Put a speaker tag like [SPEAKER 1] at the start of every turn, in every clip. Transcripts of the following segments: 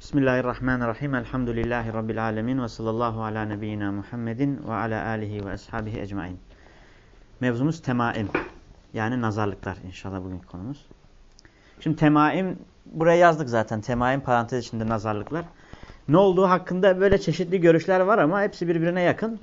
[SPEAKER 1] Bismillahirrahmanirrahim. Elhamdülillahi Rabbil alemin. Ve sallallahu ala nebiyyina Muhammedin ve ala alihi ve ashabihi ecmain. Mevzumuz temaim. Yani nazarlıklar inşallah bugün konumuz. Şimdi temaim, buraya yazdık zaten. Temaim parantez içinde nazarlıklar. Ne olduğu hakkında böyle çeşitli görüşler var ama hepsi birbirine yakın.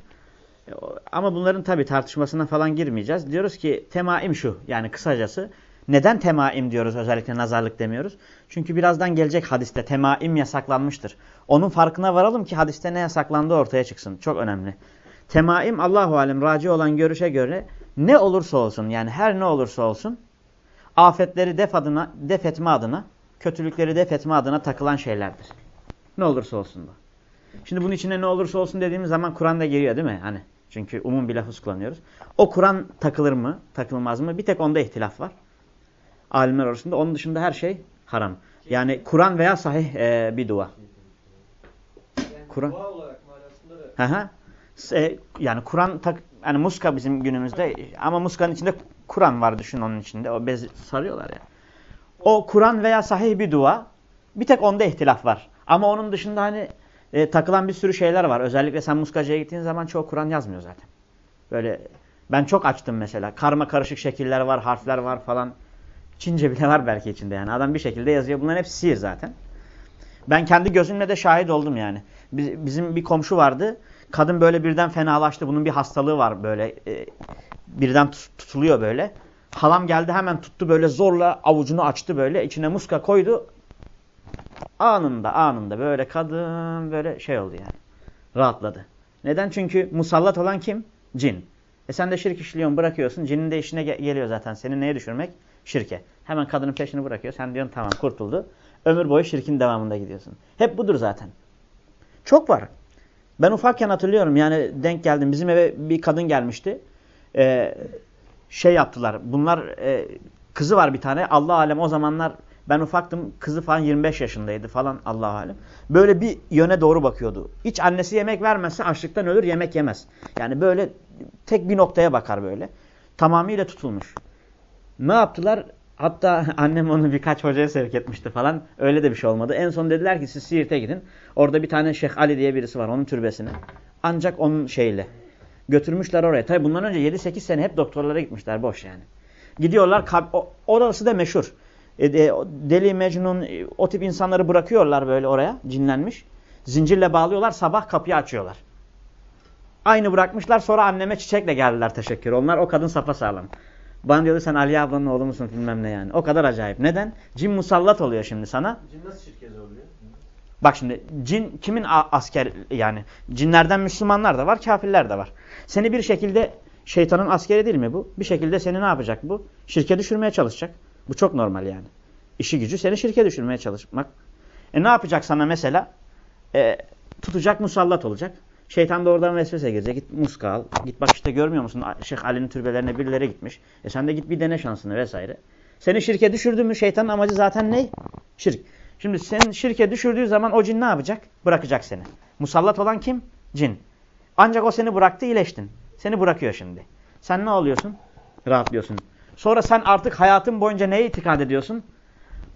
[SPEAKER 1] Ama bunların tabi tartışmasına falan girmeyeceğiz. Diyoruz ki temaim şu yani kısacası. Neden temaim diyoruz özellikle nazarlık demiyoruz? Çünkü birazdan gelecek hadiste temaim yasaklanmıştır. Onun farkına varalım ki hadiste ne yasaklandığı ortaya çıksın. Çok önemli. Temaim Allahu alem raci olan görüşe göre ne olursa olsun yani her ne olursa olsun afetleri def, adına, def etme adına, kötülükleri def etme adına takılan şeylerdir. Ne olursa olsun bu. Şimdi bunun içine ne olursa olsun dediğimiz zaman Kur'an'da geliyor değil mi? Hani çünkü umum bir lafız kullanıyoruz. O Kur'an takılır mı, takılmaz mı? Bir tek onda ihtilaf var. Alimler arasında. Onun dışında her şey haram. Yani Kur'an veya sahih e, bir dua. Kur'an. Dua olarak manasında da. E, yani Kur'an tak yani muska bizim günümüzde ama muskanın içinde Kur'an var düşün onun içinde. O bez sarıyorlar ya. O Kur'an veya sahih bir dua. Bir tek onda ihtilaf var. Ama onun dışında hani e, takılan bir sürü şeyler var. Özellikle sen muskacıya gittiğin zaman çoğu Kur'an yazmıyor zaten. Böyle ben çok açtım mesela. Karma karışık şekiller var, harfler var falan. Çince bile var belki içinde yani. Adam bir şekilde yazıyor. Bunların hepsi sihir zaten. Ben kendi gözümle de şahit oldum yani. Bizim bir komşu vardı. Kadın böyle birden fenalaştı. Bunun bir hastalığı var böyle. E, birden tutuluyor böyle. Halam geldi hemen tuttu böyle zorla avucunu açtı böyle. içine muska koydu. Anında anında böyle kadın böyle şey oldu yani. Rahatladı. Neden? Çünkü musallat olan kim? Cin. E sen de şirk işliyorsun bırakıyorsun. Cinin de işine ge geliyor zaten. Seni neye düşürmek? Şirke. Hemen kadının peşini bırakıyor. Sen diyorsun tamam kurtuldu. Ömür boyu şirkin devamında gidiyorsun. Hep budur zaten. Çok var. Ben ufakken hatırlıyorum yani denk geldim. Bizim eve bir kadın gelmişti. Ee, şey yaptılar. Bunlar e, kızı var bir tane. Allah alem o zamanlar ben ufaktım. Kızı falan 25 yaşındaydı falan Allah alem. Böyle bir yöne doğru bakıyordu. Hiç annesi yemek vermezse açlıktan ölür yemek yemez. Yani böyle tek bir noktaya bakar böyle. Tamamıyla tutulmuş. Ne yaptılar? Hatta annem onu birkaç hocaya sevk etmişti falan. Öyle de bir şey olmadı. En son dediler ki siz Siirt'e gidin. Orada bir tane Şeyh Ali diye birisi var onun türbesine. Ancak onun şeyle. Götürmüşler oraya. Tabi bundan önce 7-8 sene hep doktorlara gitmişler. Boş yani. Gidiyorlar. Orası da meşhur. E, de, Deli, Mecnun e, o tip insanları bırakıyorlar böyle oraya. Cinlenmiş. Zincirle bağlıyorlar. Sabah kapıyı açıyorlar. Aynı bırakmışlar. Sonra anneme çiçekle geldiler teşekkür. Onlar o kadın safa sağlam. Bana diyordu sen Ali ablanın oğlu musun bilmem ne yani. O kadar acayip. Neden? Cin musallat oluyor şimdi sana.
[SPEAKER 2] Cin nasıl şirket oluyor?
[SPEAKER 1] Bak şimdi cin kimin asker yani cinlerden Müslümanlar da var kafirler de var. Seni bir şekilde şeytanın askeri değil mi bu? Bir şekilde seni ne yapacak bu? Şirke düşürmeye çalışacak. Bu çok normal yani. İşi gücü seni şirke düşürmeye çalışmak. E ne yapacak sana mesela? E, tutacak musallat olacak. Şeytan da oradan vesvese girecek. Git muska al. Git bak işte görmüyor musun? Şeyh Ali'nin türbelerine birileri gitmiş. E sen de git bir dene şansını vesaire. Seni şirke düşürdü mü şeytanın amacı zaten ne? Şirk. Şimdi sen şirke düşürdüğü zaman o cin ne yapacak? Bırakacak seni. Musallat olan kim? Cin. Ancak o seni bıraktı iyileştin. Seni bırakıyor şimdi. Sen ne oluyorsun? Rahatlıyorsun. Sonra sen artık hayatın boyunca neye itikad ediyorsun?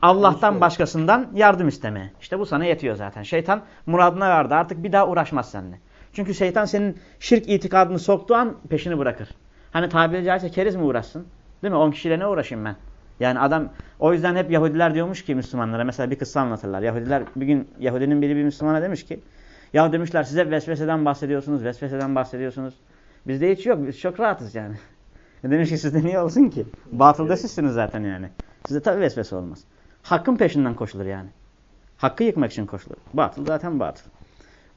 [SPEAKER 1] Allah'tan başkasından yardım istemeye. İşte bu sana yetiyor zaten. Şeytan muradına verdi. Artık bir daha uğraşmaz seninle. Çünkü şeytan senin şirk itikadını soktuğu an peşini bırakır. Hani tabiri caizse keriz mi uğraşsın? Değil mi? 10 kişiyle ne uğraşayım ben? Yani adam o yüzden hep Yahudiler diyormuş ki Müslümanlara mesela bir kıssa anlatırlar. Yahudiler bir gün Yahudinin biri bir Müslümana demiş ki ya demişler size vesveseden bahsediyorsunuz, vesveseden bahsediyorsunuz. Bizde hiç yok. Biz çok rahatız yani. E demiş ki sizde niye olsun ki? Batılda sizsiniz zaten yani. Sizde tabii vesvese olmaz. Hakkın peşinden koşulur yani. Hakkı yıkmak için koşulur. Batıl zaten batıl.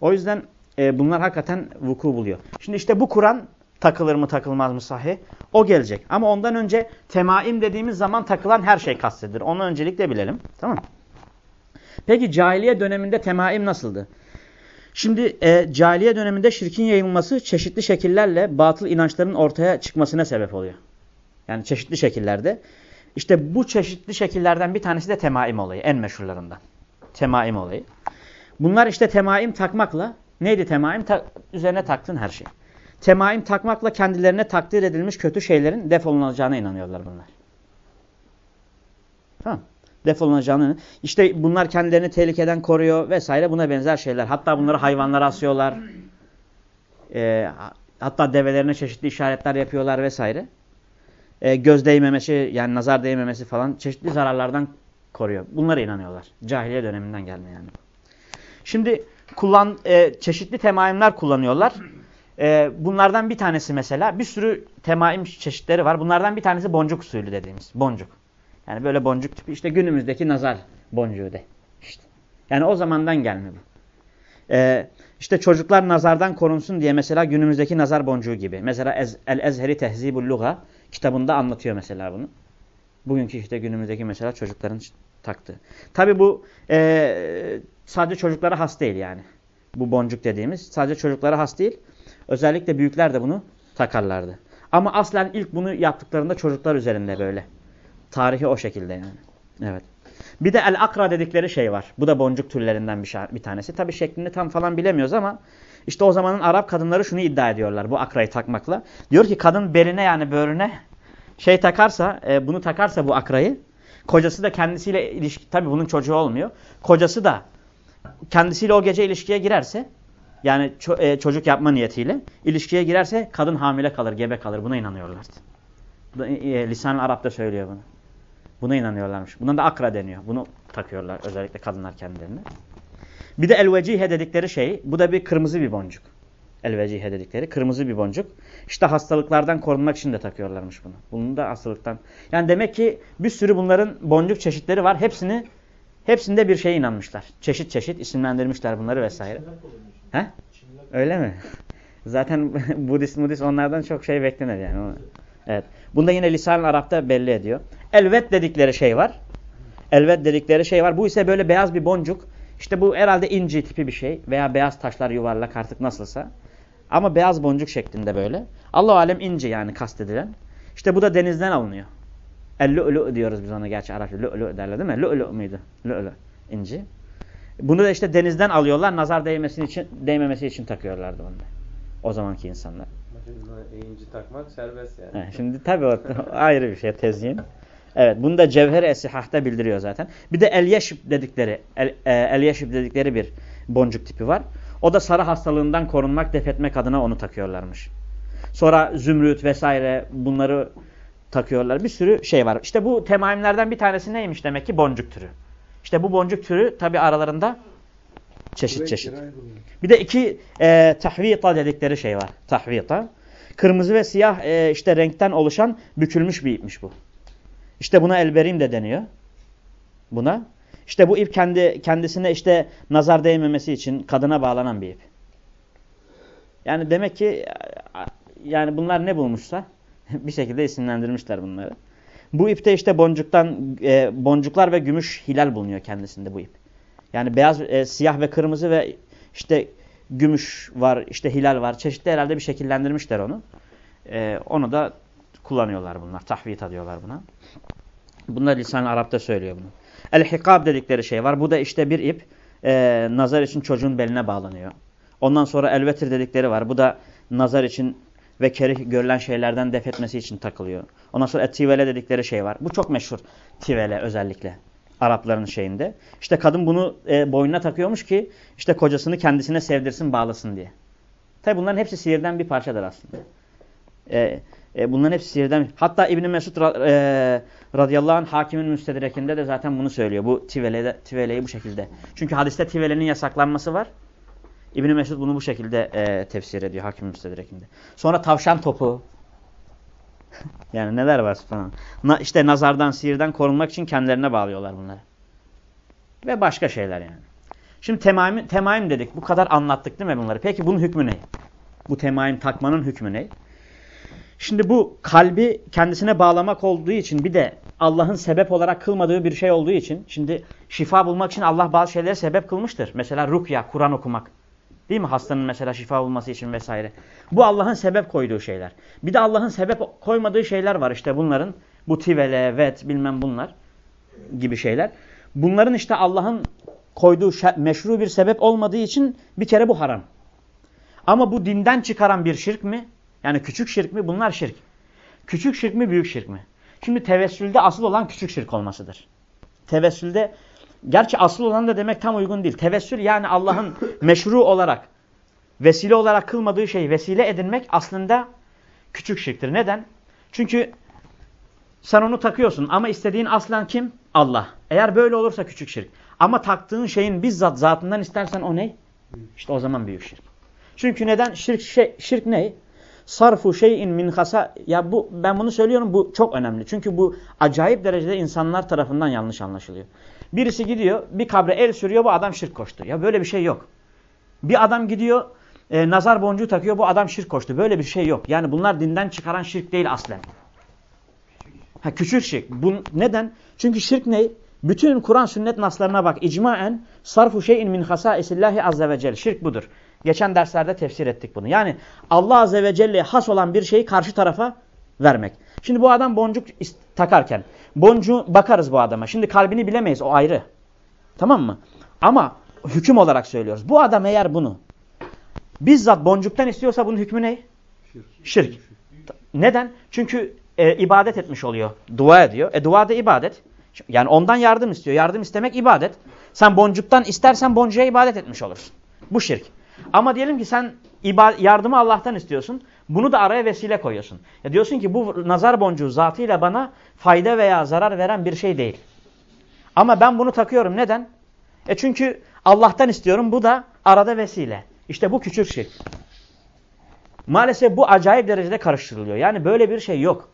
[SPEAKER 1] O yüzden e, bunlar hakikaten vuku buluyor. Şimdi işte bu Kur'an takılır mı takılmaz mı sahi? O gelecek. Ama ondan önce temaim dediğimiz zaman takılan her şey kastedilir. Onu öncelikle bilelim. Tamam Peki cahiliye döneminde temaim nasıldı? Şimdi e, cahiliye döneminde şirkin yayılması çeşitli şekillerle batıl inançların ortaya çıkmasına sebep oluyor. Yani çeşitli şekillerde. İşte bu çeşitli şekillerden bir tanesi de temaim olayı. En meşhurlarından. Temaim olayı. Bunlar işte temaim takmakla neydi temaim? Ta üzerine taktığın her şey. Temaim takmakla kendilerine takdir edilmiş kötü şeylerin defolunacağına inanıyorlar bunlar. Tamam. defolunacağını. İşte bunlar kendilerini tehlikeden koruyor vesaire buna benzer şeyler. Hatta bunları hayvanlara asıyorlar. E, hatta develerine çeşitli işaretler yapıyorlar vesaire. E, göz değmemesi yani nazar değmemesi falan çeşitli zararlardan koruyor. Bunlara inanıyorlar. Cahiliye döneminden gelme yani. Şimdi kullan e, çeşitli temaimler kullanıyorlar. E, bunlardan bir tanesi mesela bir sürü temaim çeşitleri var. Bunlardan bir tanesi boncuk usulü dediğimiz. Boncuk. Yani böyle boncuk tipi işte günümüzdeki nazar boncuğu de. İşte. Yani o zamandan gelme bu. Ee, işte çocuklar nazardan korunsun diye mesela günümüzdeki nazar boncuğu gibi. Mesela Ez, El Ezheri Tehzibul Luga kitabında anlatıyor mesela bunu. Bugünkü işte günümüzdeki mesela çocukların taktığı. Tabi bu e, sadece çocuklara has değil yani. Bu boncuk dediğimiz sadece çocuklara has değil. Özellikle büyükler de bunu takarlardı. Ama aslen ilk bunu yaptıklarında çocuklar üzerinde böyle. Tarihi o şekilde yani. Evet. Bir de el-akra dedikleri şey var. Bu da boncuk türlerinden bir, bir tanesi. Tabi şeklini tam falan bilemiyoruz ama işte o zamanın Arap kadınları şunu iddia ediyorlar bu akrayı takmakla. Diyor ki kadın beline yani böğrüne şey takarsa, e, bunu takarsa bu akrayı, kocası da kendisiyle ilişki, tabi bunun çocuğu olmuyor. Kocası da kendisiyle o gece ilişkiye girerse, yani ço e, çocuk yapma niyetiyle ilişkiye girerse kadın hamile kalır, gebe kalır. Buna inanıyorlar. E, Lisan-ı Arap'ta söylüyor bunu. Buna inanıyorlarmış. Buna da akra deniyor. Bunu takıyorlar özellikle kadınlar kendilerine. Bir de elvecihe dedikleri şey. Bu da bir kırmızı bir boncuk. Elvecihe dedikleri kırmızı bir boncuk. İşte hastalıklardan korunmak için de takıyorlarmış bunu. Bunun da hastalıktan. Yani demek ki bir sürü bunların boncuk çeşitleri var. Hepsini hepsinde bir şeye inanmışlar. Çeşit çeşit isimlendirmişler bunları vesaire. He? Öyle mi? Zaten Budist Budist onlardan çok şey beklenir yani. Evet. Bunda yine lisan Arap'ta belli ediyor. Elvet dedikleri şey var. Elvet dedikleri şey var. Bu ise böyle beyaz bir boncuk. İşte bu herhalde inci tipi bir şey veya beyaz taşlar yuvarlak artık nasılsa. Ama beyaz boncuk şeklinde böyle. Allah alem inci yani kastedilen. İşte bu da denizden alınıyor. El-lu'lu diyoruz biz ona gerçi Arapça. Lu'lu derler değil mi? Lu'lu muydu? Lu'lu inci. Bunu da işte denizden alıyorlar. Nazar değmesi için, değmemesi için takıyorlardı onu. O zamanki insanlar.
[SPEAKER 2] İnci takmak serbest yani.
[SPEAKER 1] He, şimdi tabii o ayrı bir şey tezyin. Evet bunu da Cevher-i Esihah'ta bildiriyor zaten. Bir de el yeşib dedikleri, el, e, el dedikleri bir boncuk tipi var. O da sarı hastalığından korunmak, defetmek adına onu takıyorlarmış. Sonra zümrüt vesaire bunları takıyorlar. Bir sürü şey var. İşte bu temaimlerden bir tanesi neymiş demek ki? Boncuk türü. İşte bu boncuk türü tabi aralarında çeşit çeşit. Bir de iki e, tahvita dedikleri şey var. Tahvita. Kırmızı ve siyah e, işte renkten oluşan bükülmüş bir ipmiş bu. İşte buna elberim de deniyor. Buna. İşte bu ip kendi kendisine işte nazar değmemesi için kadına bağlanan bir ip. Yani demek ki yani bunlar ne bulmuşsa bir şekilde isimlendirmişler bunları. Bu ipte işte boncuktan e, boncuklar ve gümüş hilal bulunuyor kendisinde bu ip. Yani beyaz, e, siyah ve kırmızı ve işte gümüş var, işte hilal var. Çeşitli herhalde bir şekillendirmişler onu. E, onu da kullanıyorlar bunlar. Tahvita diyorlar buna. Bunlar lisan Arap'ta söylüyor bunu. El-hikab dedikleri şey var. Bu da işte bir ip e, nazar için çocuğun beline bağlanıyor. Ondan sonra elvetir dedikleri var. Bu da nazar için ve kerih görülen şeylerden def etmesi için takılıyor. Ondan sonra tivele dedikleri şey var. Bu çok meşhur tivele özellikle. Arapların şeyinde. İşte kadın bunu e, boynuna takıyormuş ki işte kocasını kendisine sevdirsin bağlasın diye. Tabi bunların hepsi sihirden bir parçadır aslında. E, e, bunların hepsi sihirden. Hatta İbn Mesud e, radıyallahu anh hakimin müstedrekinde de zaten bunu söylüyor. Bu tivele, tiveleyi bu şekilde. Çünkü hadiste tivelenin yasaklanması var. İbn Mesud bunu bu şekilde e, tefsir ediyor hakimin müstedrekinde. Sonra tavşan topu. yani neler var falan. Na, işte nazardan, sihirden korunmak için kendilerine bağlıyorlar bunları. Ve başka şeyler yani. Şimdi temaim, temaim dedik. Bu kadar anlattık değil mi bunları? Peki bunun hükmü ne? Bu temaim takmanın hükmü ne? Şimdi bu kalbi kendisine bağlamak olduğu için bir de Allah'ın sebep olarak kılmadığı bir şey olduğu için şimdi şifa bulmak için Allah bazı şeylere sebep kılmıştır. Mesela rukya, Kur'an okumak. Değil mi? Hastanın mesela şifa bulması için vesaire. Bu Allah'ın sebep koyduğu şeyler. Bir de Allah'ın sebep koymadığı şeyler var işte bunların. Bu tivele, vet bilmem bunlar gibi şeyler. Bunların işte Allah'ın koyduğu meşru bir sebep olmadığı için bir kere bu haram. Ama bu dinden çıkaran bir şirk mi? Yani küçük şirk mi? Bunlar şirk. Küçük şirk mi? Büyük şirk mi? Şimdi tevessülde asıl olan küçük şirk olmasıdır. tevessülde gerçi asıl olan da demek tam uygun değil. Tevessül yani Allah'ın meşru olarak vesile olarak kılmadığı şeyi vesile edinmek aslında küçük şirktir. Neden? Çünkü sen onu takıyorsun ama istediğin aslan kim? Allah. Eğer böyle olursa küçük şirk. Ama taktığın şeyin bizzat zatından istersen o ne? İşte o zaman büyük şirk. Çünkü neden? Şirk, şey, şirk ne? Sarfu şeyin min hasa ya bu ben bunu söylüyorum bu çok önemli. Çünkü bu acayip derecede insanlar tarafından yanlış anlaşılıyor. Birisi gidiyor bir kabre el sürüyor bu adam şirk koştu. Ya böyle bir şey yok. Bir adam gidiyor e, nazar boncuğu takıyor bu adam şirk koştu. Böyle bir şey yok. Yani bunlar dinden çıkaran şirk değil aslen. Ha, küçük şirk. Bu, neden? Çünkü şirk ne? Bütün Kur'an sünnet naslarına bak. İcmaen sarfu şeyin min hasaisillahi azze ve celle. Şirk budur. Geçen derslerde tefsir ettik bunu. Yani Allah azze ve celle'ye has olan bir şeyi karşı tarafa vermek. Şimdi bu adam boncuk takarken boncuğu bakarız bu adama. Şimdi kalbini bilemeyiz o ayrı. Tamam mı? Ama hüküm olarak söylüyoruz. Bu adam eğer bunu bizzat boncuktan istiyorsa bunun hükmü ne? Şirk. Şirk. Neden? Çünkü e, ibadet etmiş oluyor. Dua ediyor. E dua da ibadet. Yani ondan yardım istiyor. Yardım istemek ibadet. Sen boncuktan istersen boncuğa ibadet etmiş olursun. Bu şirk. Ama diyelim ki sen yardımı Allah'tan istiyorsun. Bunu da araya vesile koyuyorsun. Ya diyorsun ki bu nazar boncuğu zatıyla bana fayda veya zarar veren bir şey değil. Ama ben bunu takıyorum. Neden? E çünkü Allah'tan istiyorum. Bu da arada vesile. İşte bu küçük şirk. Maalesef bu acayip derecede karıştırılıyor. Yani böyle bir şey yok.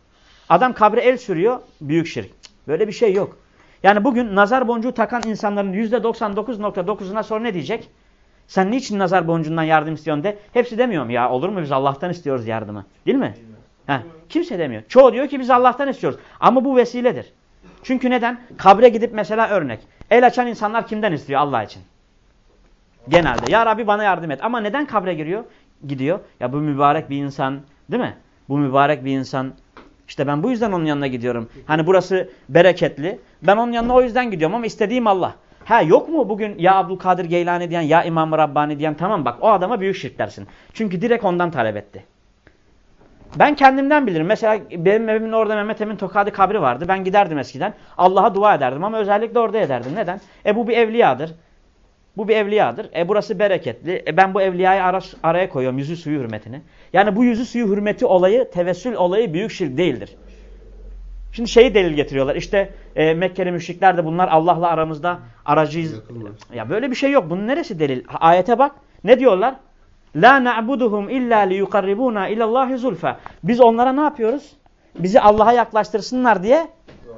[SPEAKER 1] Adam kabre el sürüyor. Büyük şirk. Böyle bir şey yok. Yani bugün nazar boncuğu takan insanların %99.9'una sonra ne diyecek? Sen niçin nazar boncuğundan yardım istiyorsun de. Hepsi demiyor mu ya olur mu biz Allah'tan istiyoruz yardımı. Değil mi? Ha, kimse demiyor. Çoğu diyor ki biz Allah'tan istiyoruz. Ama bu vesiledir. Çünkü neden? Kabre gidip mesela örnek. El açan insanlar kimden istiyor Allah için? Genelde. Ya Rabbi bana yardım et. Ama neden kabre giriyor? Gidiyor. Ya bu mübarek bir insan değil mi? Bu mübarek bir insan. İşte ben bu yüzden onun yanına gidiyorum. Hani burası bereketli. Ben onun yanına o yüzden gidiyorum ama istediğim Allah. Ha yok mu bugün ya Abdülkadir Geylani diyen ya İmam-ı Rabbani diyen tamam bak o adama büyük şirk dersin. Çünkü direkt ondan talep etti. Ben kendimden bilirim. Mesela benim evimin orada Mehmet Emin Tokadi kabri vardı. Ben giderdim eskiden. Allah'a dua ederdim ama özellikle orada ederdim. Neden? E bu bir evliyadır. Bu bir evliyadır. E burası bereketli. E ben bu evliyayı ara, araya koyuyorum yüzü suyu hürmetine. Yani bu yüzü suyu hürmeti olayı, tevessül olayı büyük şirk değildir. Şimdi şeyi delil getiriyorlar. İşte e, Mekkeli müşrikler de bunlar Allah'la aramızda aracıyız. Ya böyle bir şey yok. Bunun neresi delil? Ayete bak. Ne diyorlar? La na'buduhum illa liyukarribuna ilallahi zulfa. Biz onlara ne yapıyoruz? Bizi Allah'a yaklaştırsınlar diye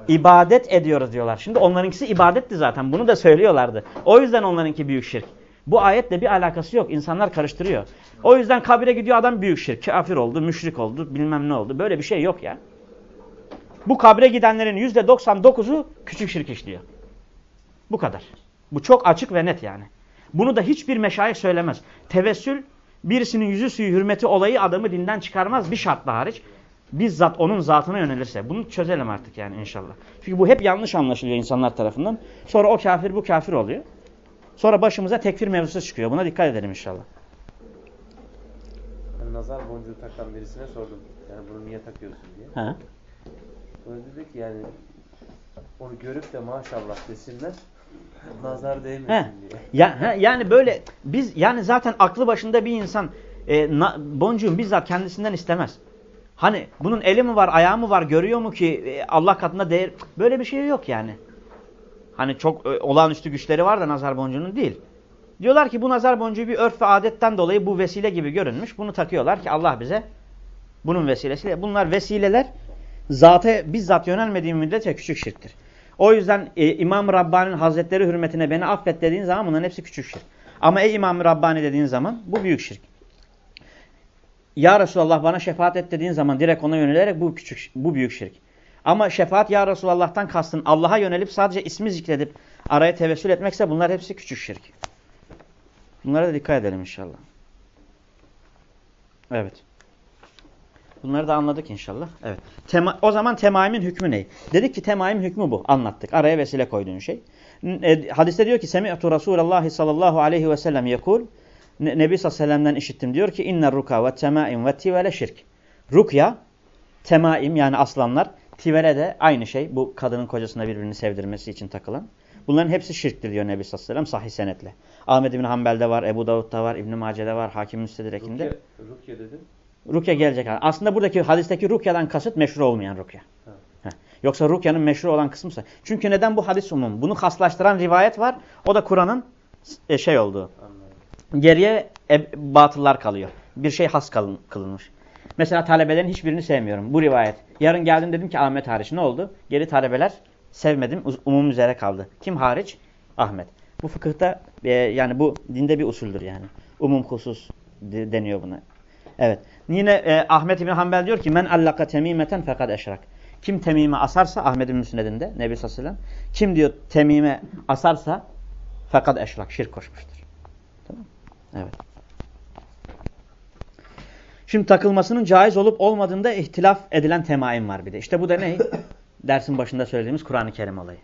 [SPEAKER 1] ibadet ediyoruz diyorlar. Şimdi onlarınkisi ibadetti zaten. Bunu da söylüyorlardı. O yüzden onlarınki büyük şirk. Bu ayetle bir alakası yok. İnsanlar karıştırıyor. O yüzden kabire gidiyor adam büyük şirk. Kafir oldu, müşrik oldu, bilmem ne oldu. Böyle bir şey yok ya. Bu kabre gidenlerin %99'u küçük şirk işliyor. Bu kadar. Bu çok açık ve net yani. Bunu da hiçbir meşayih söylemez. Tevessül birisinin yüzü suyu hürmeti olayı adamı dinden çıkarmaz bir şartla hariç. Bizzat onun zatına yönelirse. Bunu çözelim artık yani inşallah. Çünkü bu hep yanlış anlaşılıyor insanlar tarafından. Sonra o kafir bu kafir oluyor. Sonra başımıza tekfir mevzusu çıkıyor. Buna dikkat edelim inşallah.
[SPEAKER 2] Yani nazar boncuğu takan birisine sordum. Yani bunu niye takıyorsun diye.
[SPEAKER 1] Ha.
[SPEAKER 2] O dedi ki yani onu görüp de maşallah desinler nazar değmesin diye.
[SPEAKER 1] Ya, he, yani böyle biz yani zaten aklı başında bir insan e, na, boncuğun bizzat kendisinden istemez. Hani bunun eli mi var, ayağı mı var, görüyor mu ki e, Allah katında değer böyle bir şey yok yani. Hani çok e, olağanüstü güçleri var da nazar boncuğunun değil. Diyorlar ki bu nazar boncuğu bir örf ve adetten dolayı bu vesile gibi görünmüş. Bunu takıyorlar ki Allah bize bunun vesilesiyle. Bunlar vesileler zata bizzat yönelmediği müddetçe küçük şirktir. O yüzden e, İmam Rabbani'nin hazretleri hürmetine beni affet dediğin zaman bunların hepsi küçük şirk. Ama ey İmam Rabbani dediğin zaman bu büyük şirk. Ya Resulallah bana şefaat et dediğin zaman direkt ona yönelerek bu küçük bu büyük şirk. Ama şefaat ya Resulallah'tan kastın Allah'a yönelip sadece ismi zikredip araya tevessül etmekse bunlar hepsi küçük şirk. Bunlara da dikkat edelim inşallah. Evet. Bunları da anladık inşallah. Evet. Tema, o zaman temaimin hükmü ne? Dedik ki temaim hükmü bu. Anlattık. Araya vesile koyduğun şey. E, hadiste diyor ki Semi'tu Resulallah sallallahu aleyhi ve sellem yekul Nebi sallallahu aleyhi ve sellem'den işittim. Diyor ki inner ruka ve temaim ve tivele şirk. Rukya, temaim yani aslanlar, tivere de aynı şey. Bu kadının kocasına birbirini sevdirmesi için takılan. Bunların hepsi şirktir diyor Nebi sallallahu aleyhi ve sellem sahih senetle. Ahmed bin Hanbel'de var, Ebu Davud'da var, İbn Mace'de var, Hakim Müstedrek'inde.
[SPEAKER 2] Rukiye, Rukiye dedin.
[SPEAKER 1] Rukya gelecek. Aslında buradaki hadisteki rukyadan kasıt meşru olmayan rukya. Heh. Yoksa rukyanın meşru olan kısmısa. Çünkü neden bu hadis umum? Bunu haslaştıran rivayet var. O da Kur'an'ın e, şey olduğu.
[SPEAKER 2] Anladım.
[SPEAKER 1] Geriye batıllar kalıyor. Bir şey has kalın, kılınmış. Mesela talebelerin hiçbirini sevmiyorum. Bu rivayet. Yarın geldim dedim ki Ahmet hariç ne oldu? Geri talebeler sevmedim. Umum üzere kaldı. Kim hariç? Ahmet. Bu fıkıhta e, yani bu dinde bir usuldür yani. Umum husus de, deniyor buna. Evet. Yine e, Ahmet İbni Hanbel diyor ki men allaka temimeten fakat eşrak. Kim temime asarsa Ahmet'in müsnedinde Nebi sallallahu aleyhi ve sellem kim diyor temime asarsa fakat eşrak şirk koşmuştur. Tamam Evet. Şimdi takılmasının caiz olup olmadığında ihtilaf edilen temaim var bir de. İşte bu da ne? Dersin başında söylediğimiz Kur'an-ı Kerim olayı.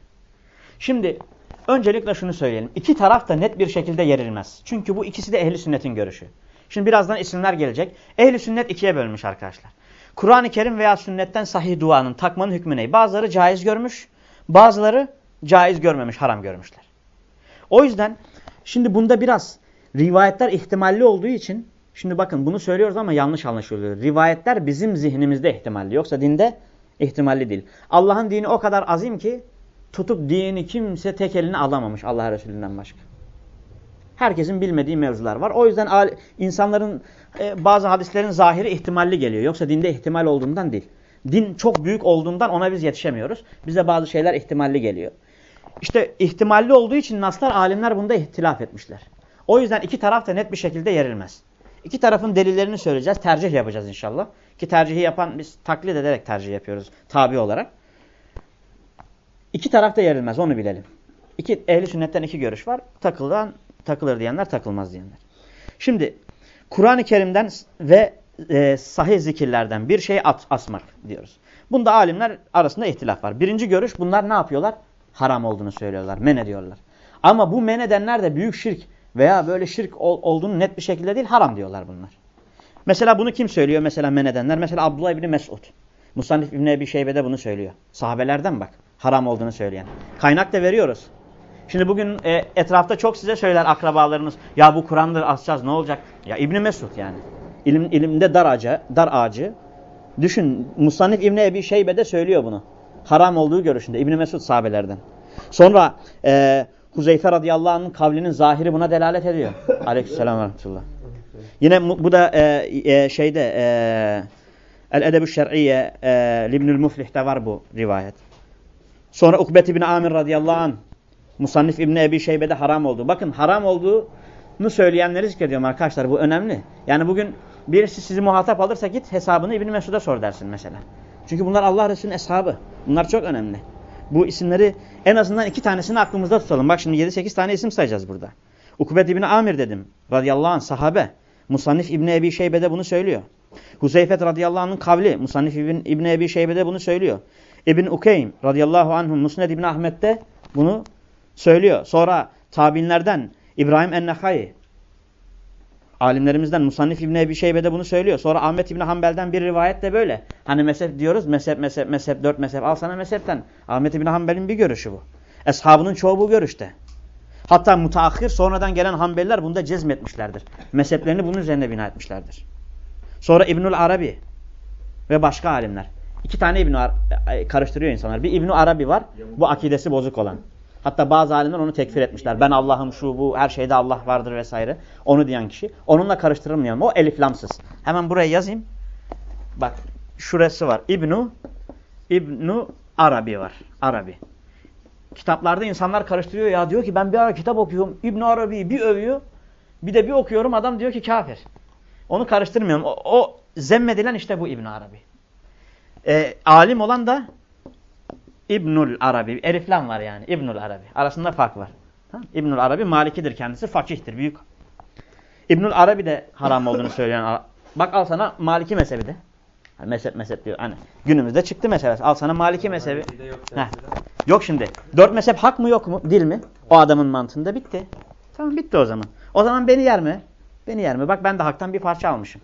[SPEAKER 1] Şimdi öncelikle şunu söyleyelim. İki taraf da net bir şekilde yerilmez. Çünkü bu ikisi de ehli sünnetin görüşü. Şimdi birazdan isimler gelecek. Ehli sünnet ikiye bölmüş arkadaşlar. Kur'an-ı Kerim veya sünnetten sahih duanın takmanın hükmü ne? Bazıları caiz görmüş, bazıları caiz görmemiş, haram görmüşler. O yüzden şimdi bunda biraz rivayetler ihtimalli olduğu için şimdi bakın bunu söylüyoruz ama yanlış anlaşılıyor. Rivayetler bizim zihnimizde ihtimalli yoksa dinde ihtimalli değil. Allah'ın dini o kadar azim ki tutup dini kimse tek eline alamamış Allah Resulü'nden başka. Herkesin bilmediği mevzular var. O yüzden insanların e, bazı hadislerin zahiri ihtimalli geliyor. Yoksa dinde ihtimal olduğundan değil. Din çok büyük olduğundan ona biz yetişemiyoruz. Bize bazı şeyler ihtimalli geliyor. İşte ihtimalli olduğu için naslar alimler bunda ihtilaf etmişler. O yüzden iki taraf da net bir şekilde yerilmez. İki tarafın delillerini söyleyeceğiz. Tercih yapacağız inşallah. Ki tercihi yapan biz taklit ederek tercih yapıyoruz tabi olarak. İki taraf da yerilmez onu bilelim. İki, ehli sünnetten iki görüş var. Takılan, takılır diyenler takılmaz diyenler. Şimdi Kur'an-ı Kerim'den ve e, sahih zikirlerden bir şey at, asmak diyoruz. Bunda alimler arasında ihtilaf var. Birinci görüş bunlar ne yapıyorlar? Haram olduğunu söylüyorlar, men ediyorlar. Ama bu men edenler de büyük şirk veya böyle şirk ol, olduğunu net bir şekilde değil haram diyorlar bunlar. Mesela bunu kim söylüyor mesela men edenler? Mesela Abdullah İbni Mesud. Musannif İbni Ebi Şeybe'de bunu söylüyor. Sahabelerden bak haram olduğunu söyleyen. Kaynak da veriyoruz. Şimdi bugün e, etrafta çok size söyler akrabalarınız. Ya bu Kur'an'dır asacağız ne olacak? Ya İbni Mesud yani. İlim, ilimde dar ağacı, dar ağacı. Düşün Musannif İbni Ebi Şeybe'de söylüyor bunu. Haram olduğu görüşünde. İbni Mesud sahabelerden. Sonra e, Huzeyfe radıyallahu anh'ın kavlinin zahiri buna delalet ediyor. Aleykümselam ve rahmetullah. Yine bu da e, e, şeyde e, El-Edeb-ü Şer'iye e, Libnül Muflih'te var bu rivayet. Sonra Ukbet İbni Amir radıyallahu anh Musannif İbni Ebi Şeybe'de haram oldu. Bakın haram olduğunu söyleyenleri zikrediyorum arkadaşlar. Bu önemli. Yani bugün birisi sizi muhatap alırsa git hesabını İbni Mesud'a sor dersin mesela. Çünkü bunlar Allah Resulü'nün eshabı. Bunlar çok önemli. Bu isimleri en azından iki tanesini aklımızda tutalım. Bak şimdi 7-8 tane isim sayacağız burada. Ukbet İbni Amir dedim. Radıyallahu anh sahabe. Musannif İbni Ebi Şeybe'de bunu söylüyor. Huzeyfet radıyallahu anh'ın kavli. Musannif İbni Ebi Şeybe'de bunu söylüyor. İbn Ukeym radıyallahu anh'ın Musned İbni Ahmet'te bunu söylüyor. Sonra tabinlerden İbrahim Ennehai alimlerimizden Musannif İbni Ebi Şeybe'de bunu söylüyor. Sonra Ahmet İbni Hanbel'den bir rivayet de böyle. Hani mezhep diyoruz mezhep mezhep mezhep dört mezhep al sana mezhepten. Ahmet İbni Hanbel'in bir görüşü bu. Eshabının çoğu bu görüşte. Hatta mutaahhir sonradan gelen Hanbeliler bunda cezmetmişlerdir. Mezheplerini bunun üzerine bina etmişlerdir. Sonra İbnül Arabi ve başka alimler. İki tane İbn karıştırıyor insanlar. Bir İbn Arabi var. Bu akidesi bozuk olan. Hatta bazı alimler onu tekfir etmişler. Ben Allah'ım şu bu her şeyde Allah vardır vesaire. Onu diyen kişi. Onunla karıştırılmayalım. O eliflamsız. Hemen buraya yazayım. Bak şurası var. İbnu İbnu Arabi var. Arabi. Kitaplarda insanlar karıştırıyor ya. Diyor ki ben bir ara kitap okuyorum. İbn Arabi'yi bir övüyor. Bir de bir okuyorum adam diyor ki kafir. Onu karıştırmıyorum. O, o zemmedilen işte bu İbn Arabi. Ee, alim olan da İbnül Arabi. Eliflam var yani. İbnül Arabi. Arasında fark var. Ha? İbnül Arabi Malikidir kendisi. Fakihtir. Büyük. İbnül Arabi de haram olduğunu söyleyen. Bak al sana Maliki mezhebi de. Yani mezhep mezhep diyor. Hani günümüzde çıktı mesela. Al sana Maliki mezhebi. Yok, yok şimdi. Dört mezhep hak mı yok mu? Dil mi? O adamın mantığında bitti. Tamam bitti o zaman. O zaman beni yer mi? Beni yer mi? Bak ben de haktan bir parça almışım.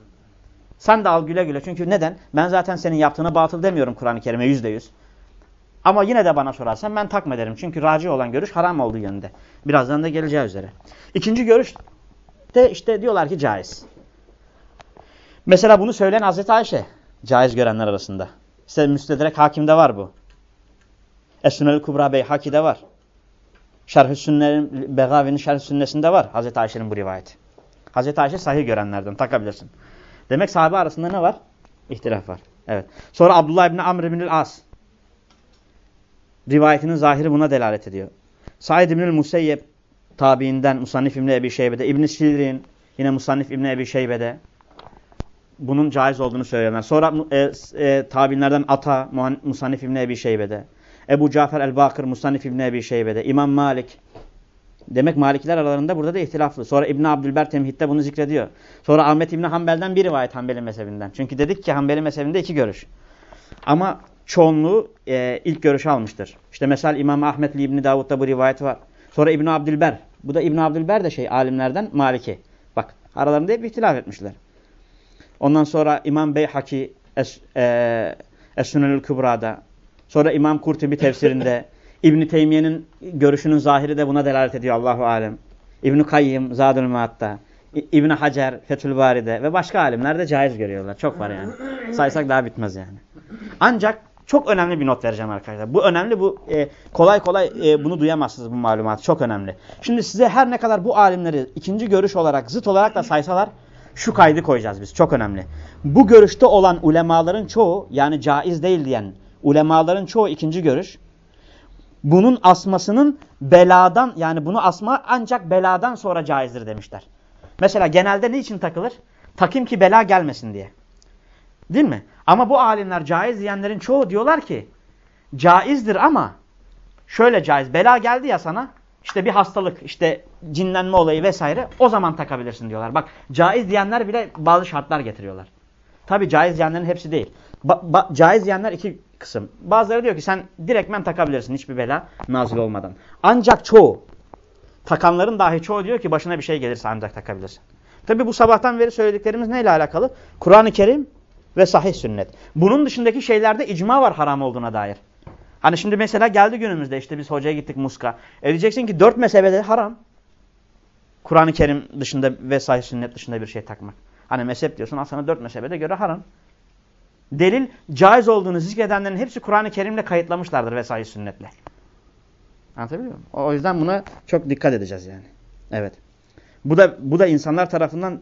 [SPEAKER 1] Sen de al güle güle. Çünkü neden? Ben zaten senin yaptığına batıl demiyorum Kur'an-ı Kerim'e yüzde yüz. Ama yine de bana sorarsan ben takma derim. Çünkü raci olan görüş haram olduğu yönünde. Birazdan da geleceği üzere. İkinci görüş de işte diyorlar ki caiz. Mesela bunu söyleyen Hazreti Ayşe caiz görenler arasında. İşte Müstedrek Hakim'de var bu. Esunel Kubra Beyhaki'de var. Şerh-ü Sünne'nin Begavi'nin Şerh-ü Sünnesinde var Hazreti Ayşe'nin bu rivayeti. Hazreti Ayşe sahih görenlerden takabilirsin. Demek sahabe arasında ne var? İhtilaf var. Evet. Sonra Abdullah İbni Amr İbnül As. Rivayetinin zahiri buna delalet ediyor. Said İbnül Museyyeb tabiinden Musannif İbni Ebi Şeybe'de. İbn-i Şirin yine Musannif İbni Ebi Şeybe'de. Bunun caiz olduğunu söylüyorlar. Sonra e, e, tabiinlerden Ata Musannif İbni Ebi Şeybe'de. Ebu Cafer el-Bakır Musannif İbni Ebi Şeybe'de. İmam Malik. Demek Malikiler aralarında burada da ihtilaflı. Sonra İbn Abdülber Temhid'de bunu zikrediyor. Sonra Ahmet İbni Hanbel'den bir rivayet Hanbeli mezhebinden. Çünkü dedik ki Hanbeli mezhebinde iki görüş. Ama çoğunluğu e, ilk görüşü almıştır. İşte mesela İmam Ahmet İbni Davud'da bu rivayet var. Sonra İbn Abdülber. Bu da İbn Abdülber de şey alimlerden Maliki. Bak aralarında hep ihtilaf etmişler. Ondan sonra İmam Beyhaki Es, e, Es-Sünenül Kübra'da. Sonra İmam Kurtubi tefsirinde. İbn Teymiye'nin görüşünün zahiri de buna delalet ediyor Allahu alem. İbn Kayyim Zadül Maat'ta. İbn Hacer Fethül Bari'de ve başka alimler de caiz görüyorlar. Çok var yani. Saysak daha bitmez yani. Ancak çok önemli bir not vereceğim arkadaşlar. Bu önemli. Bu e, kolay kolay e, bunu duyamazsınız bu malumatı. Çok önemli. Şimdi size her ne kadar bu alimleri ikinci görüş olarak zıt olarak da saysalar şu kaydı koyacağız biz. Çok önemli. Bu görüşte olan ulemaların çoğu yani caiz değil diyen ulemaların çoğu ikinci görüş. Bunun asmasının beladan yani bunu asma ancak beladan sonra caizdir demişler. Mesela genelde ne için takılır? Takayım ki bela gelmesin diye. Değil mi? Ama bu alimler caiz diyenlerin çoğu diyorlar ki caizdir ama şöyle caiz. Bela geldi ya sana işte bir hastalık işte cinlenme olayı vesaire o zaman takabilirsin diyorlar. Bak caiz diyenler bile bazı şartlar getiriyorlar. Tabi caiz diyenlerin hepsi değil. Ba caiz diyenler iki kısım. Bazıları diyor ki sen direktmen takabilirsin hiçbir bela nazil olmadan. Ancak çoğu takanların dahi çoğu diyor ki başına bir şey gelirse ancak takabilirsin. Tabi bu sabahtan beri söylediklerimiz neyle alakalı? Kur'an-ı Kerim ve sahih sünnet. Bunun dışındaki şeylerde icma var haram olduğuna dair. Hani şimdi mesela geldi günümüzde işte biz hocaya gittik muska. E diyeceksin ki dört mezhebede haram. Kur'an-ı Kerim dışında ve sahih sünnet dışında bir şey takmak. Hani mezhep diyorsun aslında dört mezhebede göre haram. Delil caiz olduğunu zikredenlerin hepsi Kur'an-ı Kerim'le kayıtlamışlardır ve sahih sünnetle. Anlatabiliyor muyum? O yüzden buna çok dikkat edeceğiz yani. Evet. Bu da bu da insanlar tarafından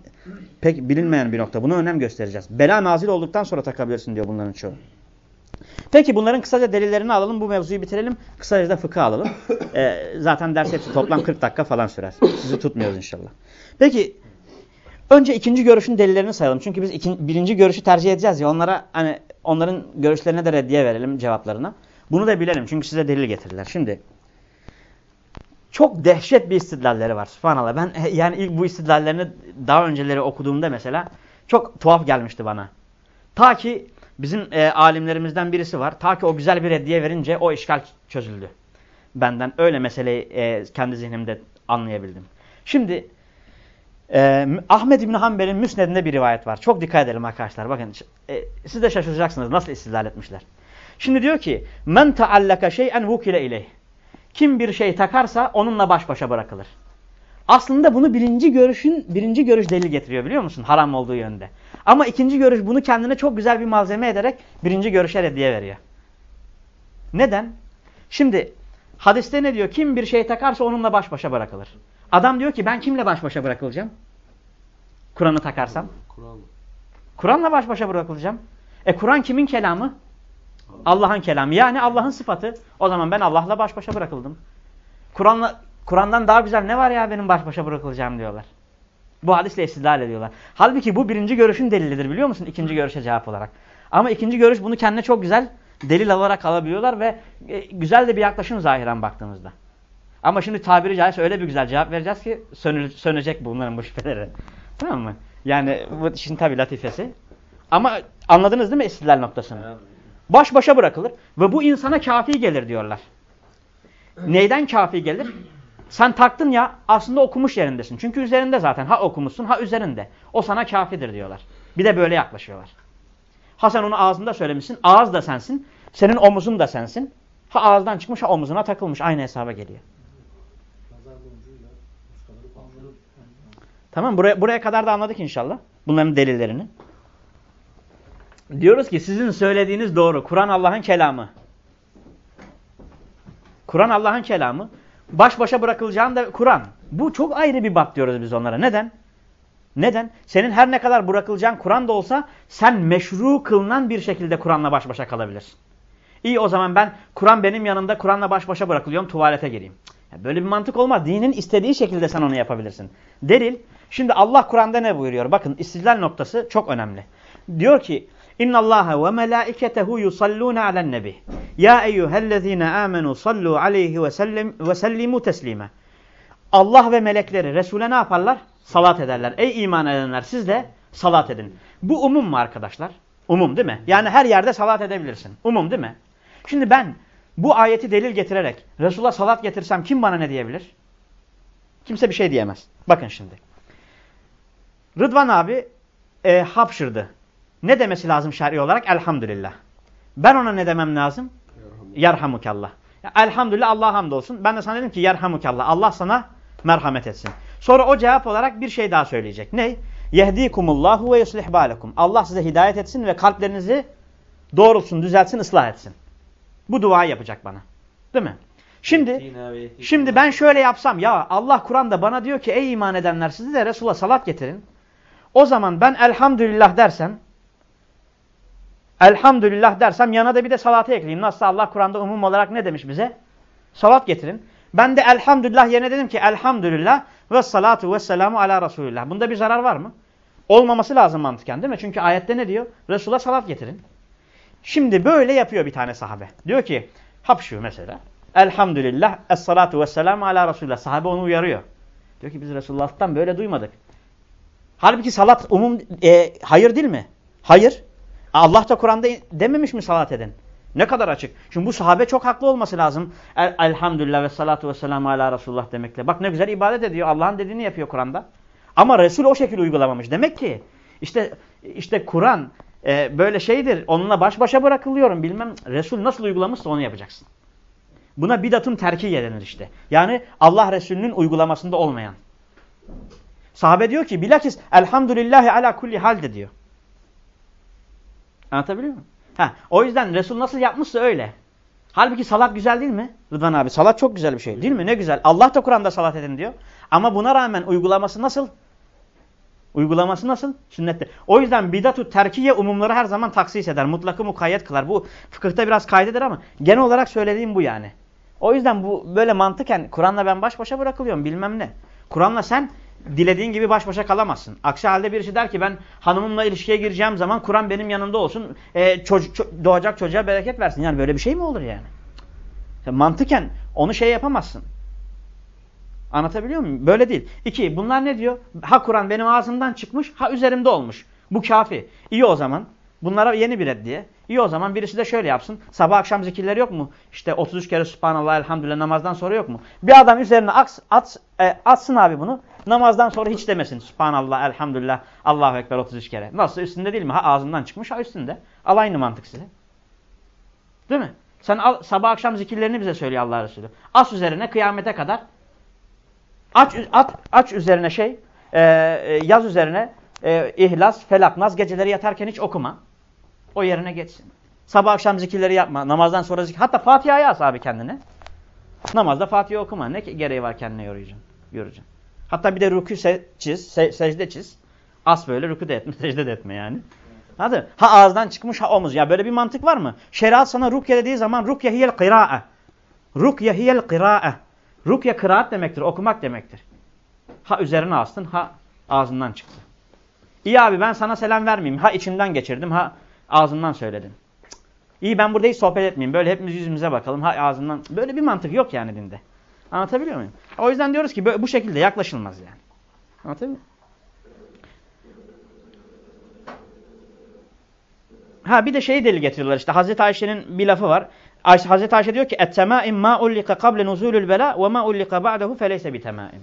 [SPEAKER 1] pek bilinmeyen bir nokta. Buna önem göstereceğiz. Bela nazil olduktan sonra takabilirsin diyor bunların çoğu. Peki bunların kısaca delillerini alalım. Bu mevzuyu bitirelim. Kısaca da fıkıh alalım. Ee, zaten ders hepsi toplam 40 dakika falan sürer. Sizi tutmuyoruz inşallah. Peki önce ikinci görüşün delillerini sayalım. Çünkü biz ikinci, birinci görüşü tercih edeceğiz ya onlara hani onların görüşlerine de reddiye verelim cevaplarına. Bunu da bilelim çünkü size delil getirirler. Şimdi çok dehşet bir istidlalleri var. Subhanallah. Ben yani ilk bu istidlallerini daha önceleri okuduğumda mesela çok tuhaf gelmişti bana. Ta ki bizim e, alimlerimizden birisi var. Ta ki o güzel bir reddiye verince o işgal çözüldü. Benden öyle meseleyi e, kendi zihnimde anlayabildim. Şimdi e, Ahmed İbni Hanbel'in Müsned'inde bir rivayet var. Çok dikkat edelim arkadaşlar. Bakın e, siz de şaşıracaksınız nasıl istidlal etmişler. Şimdi diyor ki men taallaka şey'en vukile ileyh. Kim bir şey takarsa onunla baş başa bırakılır. Aslında bunu birinci görüşün birinci görüş delil getiriyor biliyor musun? Haram olduğu yönde. Ama ikinci görüş bunu kendine çok güzel bir malzeme ederek birinci görüşe reddiye veriyor. Neden? Şimdi hadiste ne diyor? Kim bir şey takarsa onunla baş başa bırakılır. Adam diyor ki ben kimle baş başa bırakılacağım? Kur'an'ı takarsam. Kur'an'la Kur baş başa bırakılacağım. E Kur'an kimin kelamı? Allah'ın kelamı. Yani Allah'ın sıfatı. O zaman ben Allah'la baş başa bırakıldım. Kur'an'la Kur'an'dan daha güzel ne var ya benim baş başa bırakılacağım diyorlar. Bu hadisle istidlal ediyorlar. Halbuki bu birinci görüşün delilidir biliyor musun? İkinci görüşe cevap olarak. Ama ikinci görüş bunu kendine çok güzel delil olarak alabiliyorlar ve e, güzel de bir yaklaşım zahiren baktığımızda. Ama şimdi tabiri caizse öyle bir güzel cevap vereceğiz ki sönecek bunların bu şüpheleri. Tamam mı? Yani bu işin tabi latifesi. Ama anladınız değil mi istidlal noktasını? Baş başa bırakılır ve bu insana kafi gelir diyorlar. Neyden kafi gelir? Sen taktın ya aslında okumuş yerindesin. Çünkü üzerinde zaten ha okumuşsun ha üzerinde. O sana kafidir diyorlar. Bir de böyle yaklaşıyorlar. Ha sen onu ağzında söylemişsin. Ağız da sensin. Senin omuzun da sensin. Ha ağızdan çıkmış ha omuzuna takılmış. Aynı hesaba geliyor. Tamam buraya, buraya kadar da anladık inşallah. Bunların delillerini. Diyoruz ki sizin söylediğiniz doğru. Kur'an Allah'ın kelamı. Kur'an Allah'ın kelamı. Baş başa bırakılacağın da Kur'an. Bu çok ayrı bir bak diyoruz biz onlara. Neden? Neden? Senin her ne kadar bırakılacağın Kur'an da olsa sen meşru kılınan bir şekilde Kur'an'la baş başa kalabilirsin. İyi o zaman ben Kur'an benim yanımda Kur'an'la baş başa bırakılıyorum tuvalete gireyim. Böyle bir mantık olmaz. Dinin istediği şekilde sen onu yapabilirsin. Delil. Şimdi Allah Kur'an'da ne buyuruyor? Bakın istidlal noktası çok önemli. Diyor ki İnna Allah ve melaiketehu yusalluna alen nebi. Ya eyyuhellezine amenu sallu aleyhi ve sellim ve sellimu teslime. Allah ve melekleri Resul'e ne yaparlar? Salat ederler. Ey iman edenler siz de salat edin. Bu umum mu arkadaşlar? Umum değil mi? Yani her yerde salat edebilirsin. Umum değil mi? Şimdi ben bu ayeti delil getirerek Resul'a salat getirsem kim bana ne diyebilir? Kimse bir şey diyemez. Bakın şimdi. Rıdvan abi e, hapşırdı. Ne demesi lazım şer'i olarak? Elhamdülillah. Ben ona ne demem lazım? Yerhamukallah. Elhamdülillah Allah hamdolsun. Ben de sana dedim ki yerhamukallah. Allah sana merhamet etsin. Sonra o cevap olarak bir şey daha söyleyecek. Ne? Yehdikumullahu ve yuslih balekum. Allah size hidayet etsin ve kalplerinizi doğrultsun, düzeltsin, ıslah etsin. Bu duayı yapacak bana. Değil mi? Şimdi şimdi ben şöyle yapsam ya Allah Kur'an'da bana diyor ki ey iman edenler sizi de Resul'a salat getirin. O zaman ben elhamdülillah dersem elhamdülillah dersem yana da bir de salatı ekleyeyim. Nasıl Allah Kur'an'da umum olarak ne demiş bize? Salat getirin. Ben de elhamdülillah yerine dedim ki elhamdülillah ve salatu ve selamu ala Resulillah. Bunda bir zarar var mı? Olmaması lazım mantıken değil mi? Çünkü ayette ne diyor? Resul'a salat getirin. Şimdi böyle yapıyor bir tane sahabe. Diyor ki hapşu mesela. Elhamdülillah es salatu ve selamu ala Resulillah. Sahabe onu uyarıyor. Diyor ki biz Resulullah'tan böyle duymadık. Halbuki salat umum e, hayır değil mi? Hayır. Allah da Kur'an'da dememiş mi salat edin? Ne kadar açık. Şimdi bu sahabe çok haklı olması lazım. El, elhamdülillah ve salatu ve selamu ala Resulullah demekle. Bak ne güzel ibadet ediyor. Allah'ın dediğini yapıyor Kur'an'da. Ama Resul o şekilde uygulamamış. Demek ki işte işte Kur'an e, böyle şeydir. Onunla baş başa bırakılıyorum. Bilmem Resul nasıl uygulamışsa onu yapacaksın. Buna bidatun terkiye denir işte. Yani Allah Resulü'nün uygulamasında olmayan. Sahabe diyor ki bilakis elhamdülillahi ala kulli halde diyor. Anlatabiliyor muyum? Ha, o yüzden Resul nasıl yapmışsa öyle. Halbuki salat güzel değil mi? Rıdvan abi salat çok güzel bir şey değil mi? Ne güzel. Allah da Kur'an'da salat edin diyor. Ama buna rağmen uygulaması nasıl? Uygulaması nasıl? Sünnette. O yüzden bidatu terkiye umumları her zaman taksis eder. Mutlakı mukayyet kılar. Bu fıkıhta biraz kaydedir ama genel olarak söylediğim bu yani. O yüzden bu böyle mantıken Kur'an'la ben baş başa bırakılıyorum bilmem ne. Kur'an'la sen dilediğin gibi baş başa kalamazsın. Aksi halde birisi der ki ben hanımımla ilişkiye gireceğim zaman Kur'an benim yanımda olsun. E, çocuk, ço doğacak çocuğa bereket versin. Yani böyle bir şey mi olur yani? Sen mantıken onu şey yapamazsın. Anlatabiliyor muyum? Böyle değil. İki, bunlar ne diyor? Ha Kur'an benim ağzımdan çıkmış, ha üzerimde olmuş. Bu kafi. İyi o zaman. Bunlara yeni bir reddiye. İyi o zaman birisi de şöyle yapsın. Sabah akşam zikirleri yok mu? İşte 33 kere Subhanallah elhamdülillah namazdan sonra yok mu? Bir adam üzerine at, at, e, atsın abi bunu. Namazdan sonra hiç demesin. Subhanallah elhamdülillah Allahu Ekber 33 kere. Nasıl üstünde değil mi? Ha ağzından çıkmış ha üstünde. Al aynı mantık size. Değil mi? Sen al, sabah akşam zikirlerini bize söylüyor Allah Resulü. As üzerine kıyamete kadar. Aç, at, aç üzerine şey. E, e, yaz üzerine e, ihlas, felak, naz geceleri yatarken hiç okuma. O yerine geçsin. Sabah akşam zikirleri yapma. Namazdan sonra zikir. Hatta Fatiha'yı as abi kendine. Namazda Fatiha okuma. Ne gereği var kendine yoracaksın. Yoracaksın. Hatta bir de rükû se çiz, se secde çiz. As böyle rükû de etme, secde de etme yani. Hadi. Ha ağızdan çıkmış ha omuz. Ya böyle bir mantık var mı? Şeriat sana rukye dediği zaman rukye hiyel kıra'e. Rukye hiyel kıra'e. Rukye kıraat demektir, okumak demektir. Ha üzerine astın, ha ağzından çıktı. İyi abi ben sana selam vermeyeyim. Ha içimden geçirdim, ha ağzından söyledim. İyi ben burada hiç sohbet etmeyeyim. Böyle hepimiz yüzümüze bakalım. Ha ağzından. Böyle bir mantık yok yani dinde. Anlatabiliyor muyum? O yüzden diyoruz ki bu şekilde yaklaşılmaz yani. Anlatabiliyor muyum? Ha bir de şeyi delil getiriyorlar işte Hazreti Ayşe'nin bir lafı var. Ayşe, Hazreti Ayşe diyor ki "Ettemâim mâ ullika kable nuzulul bela ve mâ ullika ba'dehu feleyse bitemâim."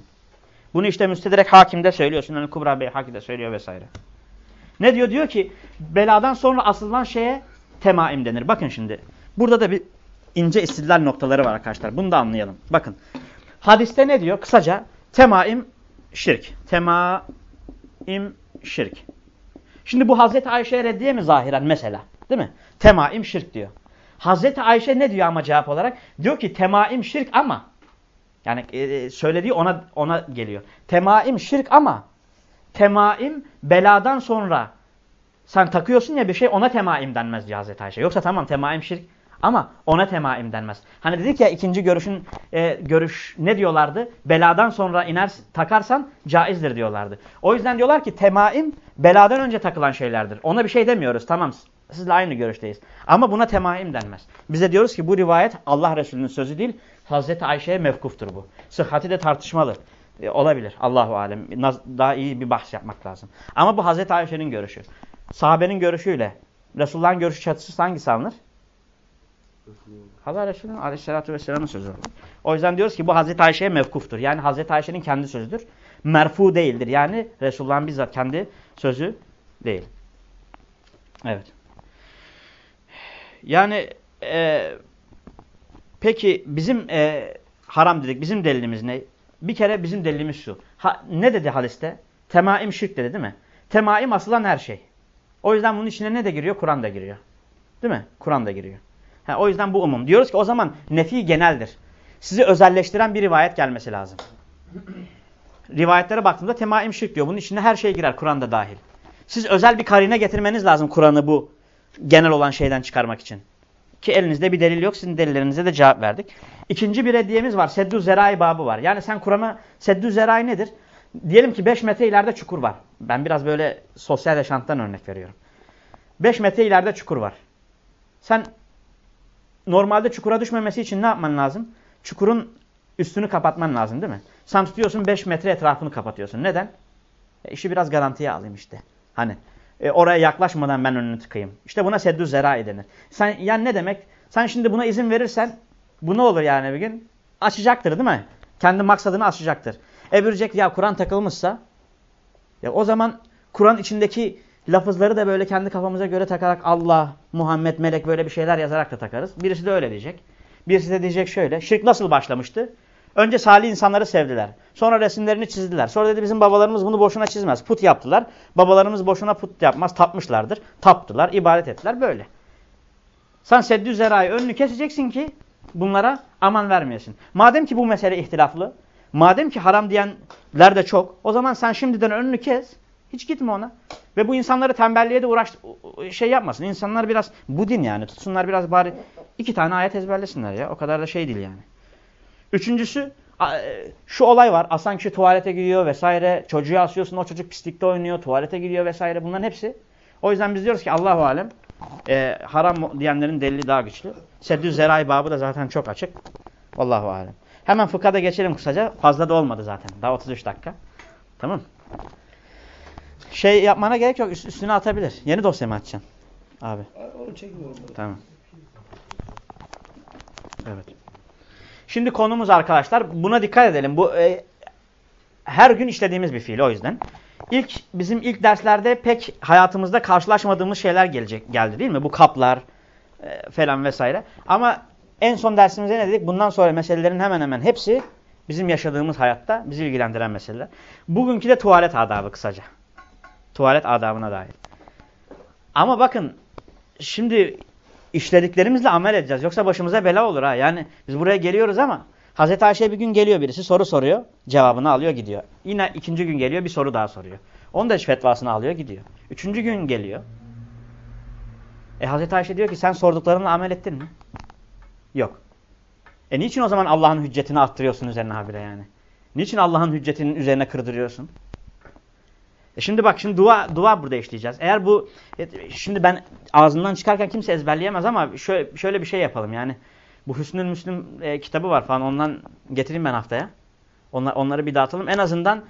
[SPEAKER 1] Bunu işte müstederek hakimde söylüyor. Sünnel Kubra Bey hakide söylüyor vesaire. Ne diyor? Diyor ki beladan sonra asılan şeye temaim denir. Bakın şimdi. Burada da bir ince istidlal noktaları var arkadaşlar. Bunu da anlayalım. Bakın hadiste ne diyor? Kısaca temaim şirk. Temaim şirk. Şimdi bu Hazreti Ayşe'ye reddiye mi zahiren mesela? Değil mi? Temaim şirk diyor. Hazreti Ayşe ne diyor ama cevap olarak? Diyor ki temaim şirk ama yani e, söylediği ona ona geliyor. Temaim şirk ama temaim beladan sonra sen takıyorsun ya bir şey ona temaim denmez diyor Hazreti Ayşe. Yoksa tamam temaim şirk ama ona temaim denmez. Hani dedik ya ikinci görüşün e, görüş ne diyorlardı? Beladan sonra iner takarsan caizdir diyorlardı. O yüzden diyorlar ki temaim beladan önce takılan şeylerdir. Ona bir şey demiyoruz tamam sizle aynı görüşteyiz. Ama buna temaim denmez. Bize diyoruz ki bu rivayet Allah Resulü'nün sözü değil Hazreti Ayşe'ye mevkuftur bu. Sıhhati de tartışmalı. E, olabilir Allahu Alem. Daha iyi bir bahs yapmak lazım. Ama bu Hazreti Ayşe'nin görüşü. Sahabenin görüşüyle Resulullah'ın görüşü çatısı hangisi alınır? Allah Resulü'nün aleyhissalatü vesselamın sözü. O yüzden diyoruz ki bu Hazreti Ayşe'ye mevkuftur. Yani Hazreti Ayşe'nin kendi sözüdür. Merfu değildir. Yani Resulullah'ın bizzat kendi sözü değil. Evet. Yani e, peki bizim e, haram dedik. Bizim delilimiz ne? Bir kere bizim delilimiz şu. Ha, ne dedi hadiste? Temaim şirk dedi değil mi? Temaim asılan her şey. O yüzden bunun içine ne de giriyor? Kur'an da giriyor. Değil mi? Kur'an da giriyor. Ha, o yüzden bu umum. Diyoruz ki o zaman nefi geneldir. Sizi özelleştiren bir rivayet gelmesi lazım. Rivayetlere baktığımda temaim şirk diyor. Bunun içine her şey girer. Kur'an da dahil. Siz özel bir karine getirmeniz lazım Kur'an'ı bu genel olan şeyden çıkarmak için. Ki elinizde bir delil yok. Sizin delillerinize de cevap verdik. İkinci bir hediyemiz var. Seddü Zerai babı var. Yani sen Kur'an'a Seddü Zerai nedir? Diyelim ki 5 metre ileride çukur var. Ben biraz böyle sosyal yaşantıdan örnek veriyorum. 5 metre ileride çukur var. Sen normalde çukura düşmemesi için ne yapman lazım? Çukurun üstünü kapatman lazım değil mi? Sen tutuyorsun 5 metre etrafını kapatıyorsun. Neden? E işi biraz garantiye alayım işte. Hani e, oraya yaklaşmadan ben önünü tıkayım. İşte buna seddü zerai denir. Sen yani ne demek? Sen şimdi buna izin verirsen bu ne olur yani bir gün? Açacaktır değil mi? Kendi maksadını açacaktır. E diyecek ya Kur'an takılmışsa ya o zaman Kur'an içindeki lafızları da böyle kendi kafamıza göre takarak Allah, Muhammed, Melek böyle bir şeyler yazarak da takarız. Birisi de öyle diyecek. Birisi de diyecek şöyle. Şirk nasıl başlamıştı? Önce salih insanları sevdiler. Sonra resimlerini çizdiler. Sonra dedi bizim babalarımız bunu boşuna çizmez. Put yaptılar. Babalarımız boşuna put yapmaz. Tapmışlardır. Taptılar. ibadet ettiler. Böyle. Sen seddü zerayı önünü keseceksin ki bunlara aman vermeyesin. Madem ki bu mesele ihtilaflı. Madem ki haram diyenler de çok. O zaman sen şimdiden önünü kes. Hiç gitme ona. Ve bu insanları tembelliğe de uğraş şey yapmasın. İnsanlar biraz bu din yani. Tutsunlar biraz bari iki tane ayet ezberlesinler ya. O kadar da şey değil yani. Üçüncüsü e, şu olay var. Asan kişi tuvalete gidiyor vesaire. Çocuğu asıyorsun o çocuk pislikte oynuyor. Tuvalete gidiyor vesaire. Bunların hepsi. O yüzden biz diyoruz ki Allahu Alem e, haram diyenlerin delili daha güçlü. Seddü Zerai babı da zaten çok açık. Allahu Alem. Hemen fıkhada geçelim kısaca. Fazla da olmadı zaten. Daha 33 dakika. Tamam Şey yapmana gerek yok. Üstüne atabilir. Yeni dosya mı açacaksın? Abi. Onu çekmiyorum. Tamam. Evet. Şimdi konumuz arkadaşlar buna dikkat edelim. Bu e, her gün işlediğimiz bir fiil o yüzden. İlk bizim ilk derslerde pek hayatımızda karşılaşmadığımız şeyler gelecek geldi değil mi? Bu kaplar e, falan vesaire. Ama en son dersimizde ne dedik? Bundan sonra meselelerin hemen hemen hepsi bizim yaşadığımız hayatta bizi ilgilendiren meseleler. Bugünkü de tuvalet adabı kısaca. Tuvalet adabına dair. Ama bakın şimdi işlediklerimizle amel edeceğiz. Yoksa başımıza bela olur ha. Yani biz buraya geliyoruz ama Hazreti Ayşe bir gün geliyor birisi soru soruyor. Cevabını alıyor gidiyor. Yine ikinci gün geliyor bir soru daha soruyor. Onun da fetvasını alıyor gidiyor. Üçüncü gün geliyor. E Hazreti Ayşe diyor ki sen sorduklarınla amel ettin mi? Yok. E niçin o zaman Allah'ın hüccetini arttırıyorsun üzerine habire yani? Niçin Allah'ın hüccetinin üzerine kırdırıyorsun? E şimdi bak şimdi dua dua burada işleyeceğiz. Eğer bu e, şimdi ben ağzından çıkarken kimse ezberleyemez ama şöyle, şöyle bir şey yapalım yani. Bu Hüsnül Müslüm e, kitabı var falan ondan getireyim ben haftaya. Onlar, onları bir dağıtalım. En azından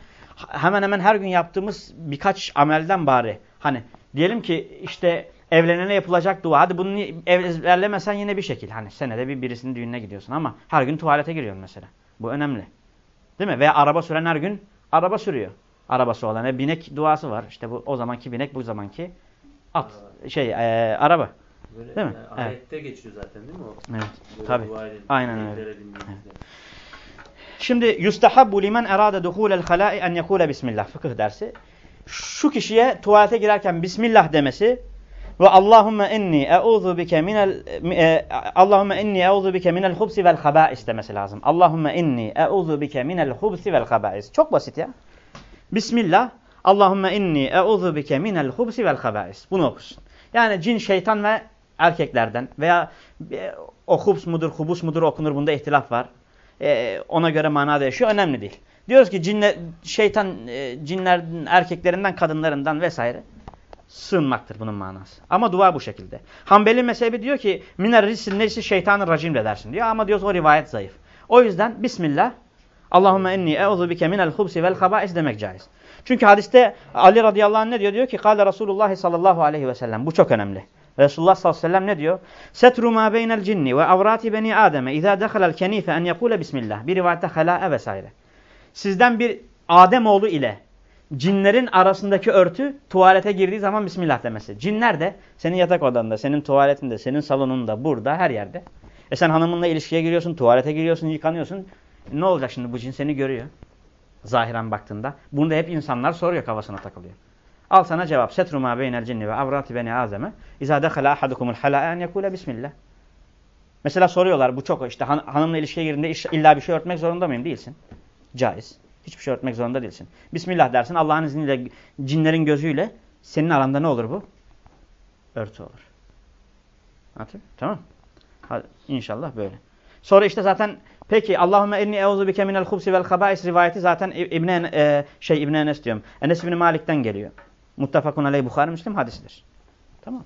[SPEAKER 1] hemen hemen her gün yaptığımız birkaç amelden bari. Hani diyelim ki işte evlenene yapılacak dua. Hadi bunu ezberlemesen yine bir şekil. Hani senede bir birisinin düğününe gidiyorsun ama her gün tuvalete giriyorsun mesela. Bu önemli. Değil mi? Veya araba süren her gün araba sürüyor arabası olan. E, binek duası var. İşte bu o zamanki binek bu zamanki at şey e, araba.
[SPEAKER 2] Böyle
[SPEAKER 1] Değil mi?
[SPEAKER 2] yani
[SPEAKER 1] Evet.
[SPEAKER 2] ayette geçiyor zaten değil mi o?
[SPEAKER 1] Evet.
[SPEAKER 2] Böyle
[SPEAKER 1] Tabii.
[SPEAKER 2] edin,
[SPEAKER 1] Aynen öyle.
[SPEAKER 2] bindiğinizde.
[SPEAKER 1] Şimdi yustahabbu limen erade duhulel halai en yekule bismillah fıkıh dersi. Şu kişiye tuvalete girerken bismillah demesi ve Allahumme inni e'udhu bike minel e, Allahumme inni e'udhu bike minel hubsi vel habais demesi lazım. Allahumme inni e'udhu bike minel hubsi vel habais. Çok basit ya. Bismillah. Allahumme inni e'udhu bike minel hubsi vel habais. Bunu okusun. Yani cin, şeytan ve erkeklerden veya e, o hubs mudur, hubus mudur okunur bunda ihtilaf var. E, ona göre mana değişiyor. Önemli değil. Diyoruz ki cinler, şeytan e, cinlerden, erkeklerinden, kadınlarından vesaire sığınmaktır bunun manası. Ama dua bu şekilde. Hanbeli mezhebi diyor ki miner risil neyse şeytanın racim de dersin diyor ama diyoruz o rivayet zayıf. O yüzden Bismillah Allahümme inni e'udhu bike minel hubsi vel habais demek caiz. Çünkü hadiste Ali radıyallahu anh ne diyor? Diyor ki Kale Resulullah sallallahu aleyhi ve sellem. Bu çok önemli. Resulullah sallallahu aleyhi ve sellem ne diyor? Setru ma beynel cinni ve avrati beni Adem'e izâ dehalel kenife en yekule bismillah. Bir rivayette halâe vesaire. Sizden bir Ademoğlu ile cinlerin arasındaki örtü tuvalete girdiği zaman Bismillah demesi. Cinler de senin yatak odanda, senin tuvaletinde, senin salonunda, burada, her yerde. E sen hanımınla ilişkiye giriyorsun, tuvalete giriyorsun, yıkanıyorsun. Ne olacak şimdi bu cin seni görüyor. Zahiren baktığında. Bunu da hep insanlar soruyor kafasına takılıyor. Al sana cevap. Setru ma beynel cinni ve avrati beni azeme. İzâ dekhala ahadukumul halâe en bismillah. Mesela soruyorlar bu çok işte han hanımla ilişkiye girdiğinde illa bir şey örtmek zorunda mıyım? Değilsin. Caiz. Hiçbir şey örtmek zorunda değilsin. Bismillah dersin Allah'ın izniyle cinlerin gözüyle senin aranda ne olur bu? Örtü olur. Anladın? Tamam. Hadi, inşallah böyle. Sonra işte zaten peki Allahümme inni euzu bike minel hubsi vel habais rivayeti zaten İbn e, şey İbn Enes diyorum. Enes bin Malik'ten geliyor. Muttafakun aleyh Buhari Müslim hadisidir. Tamam.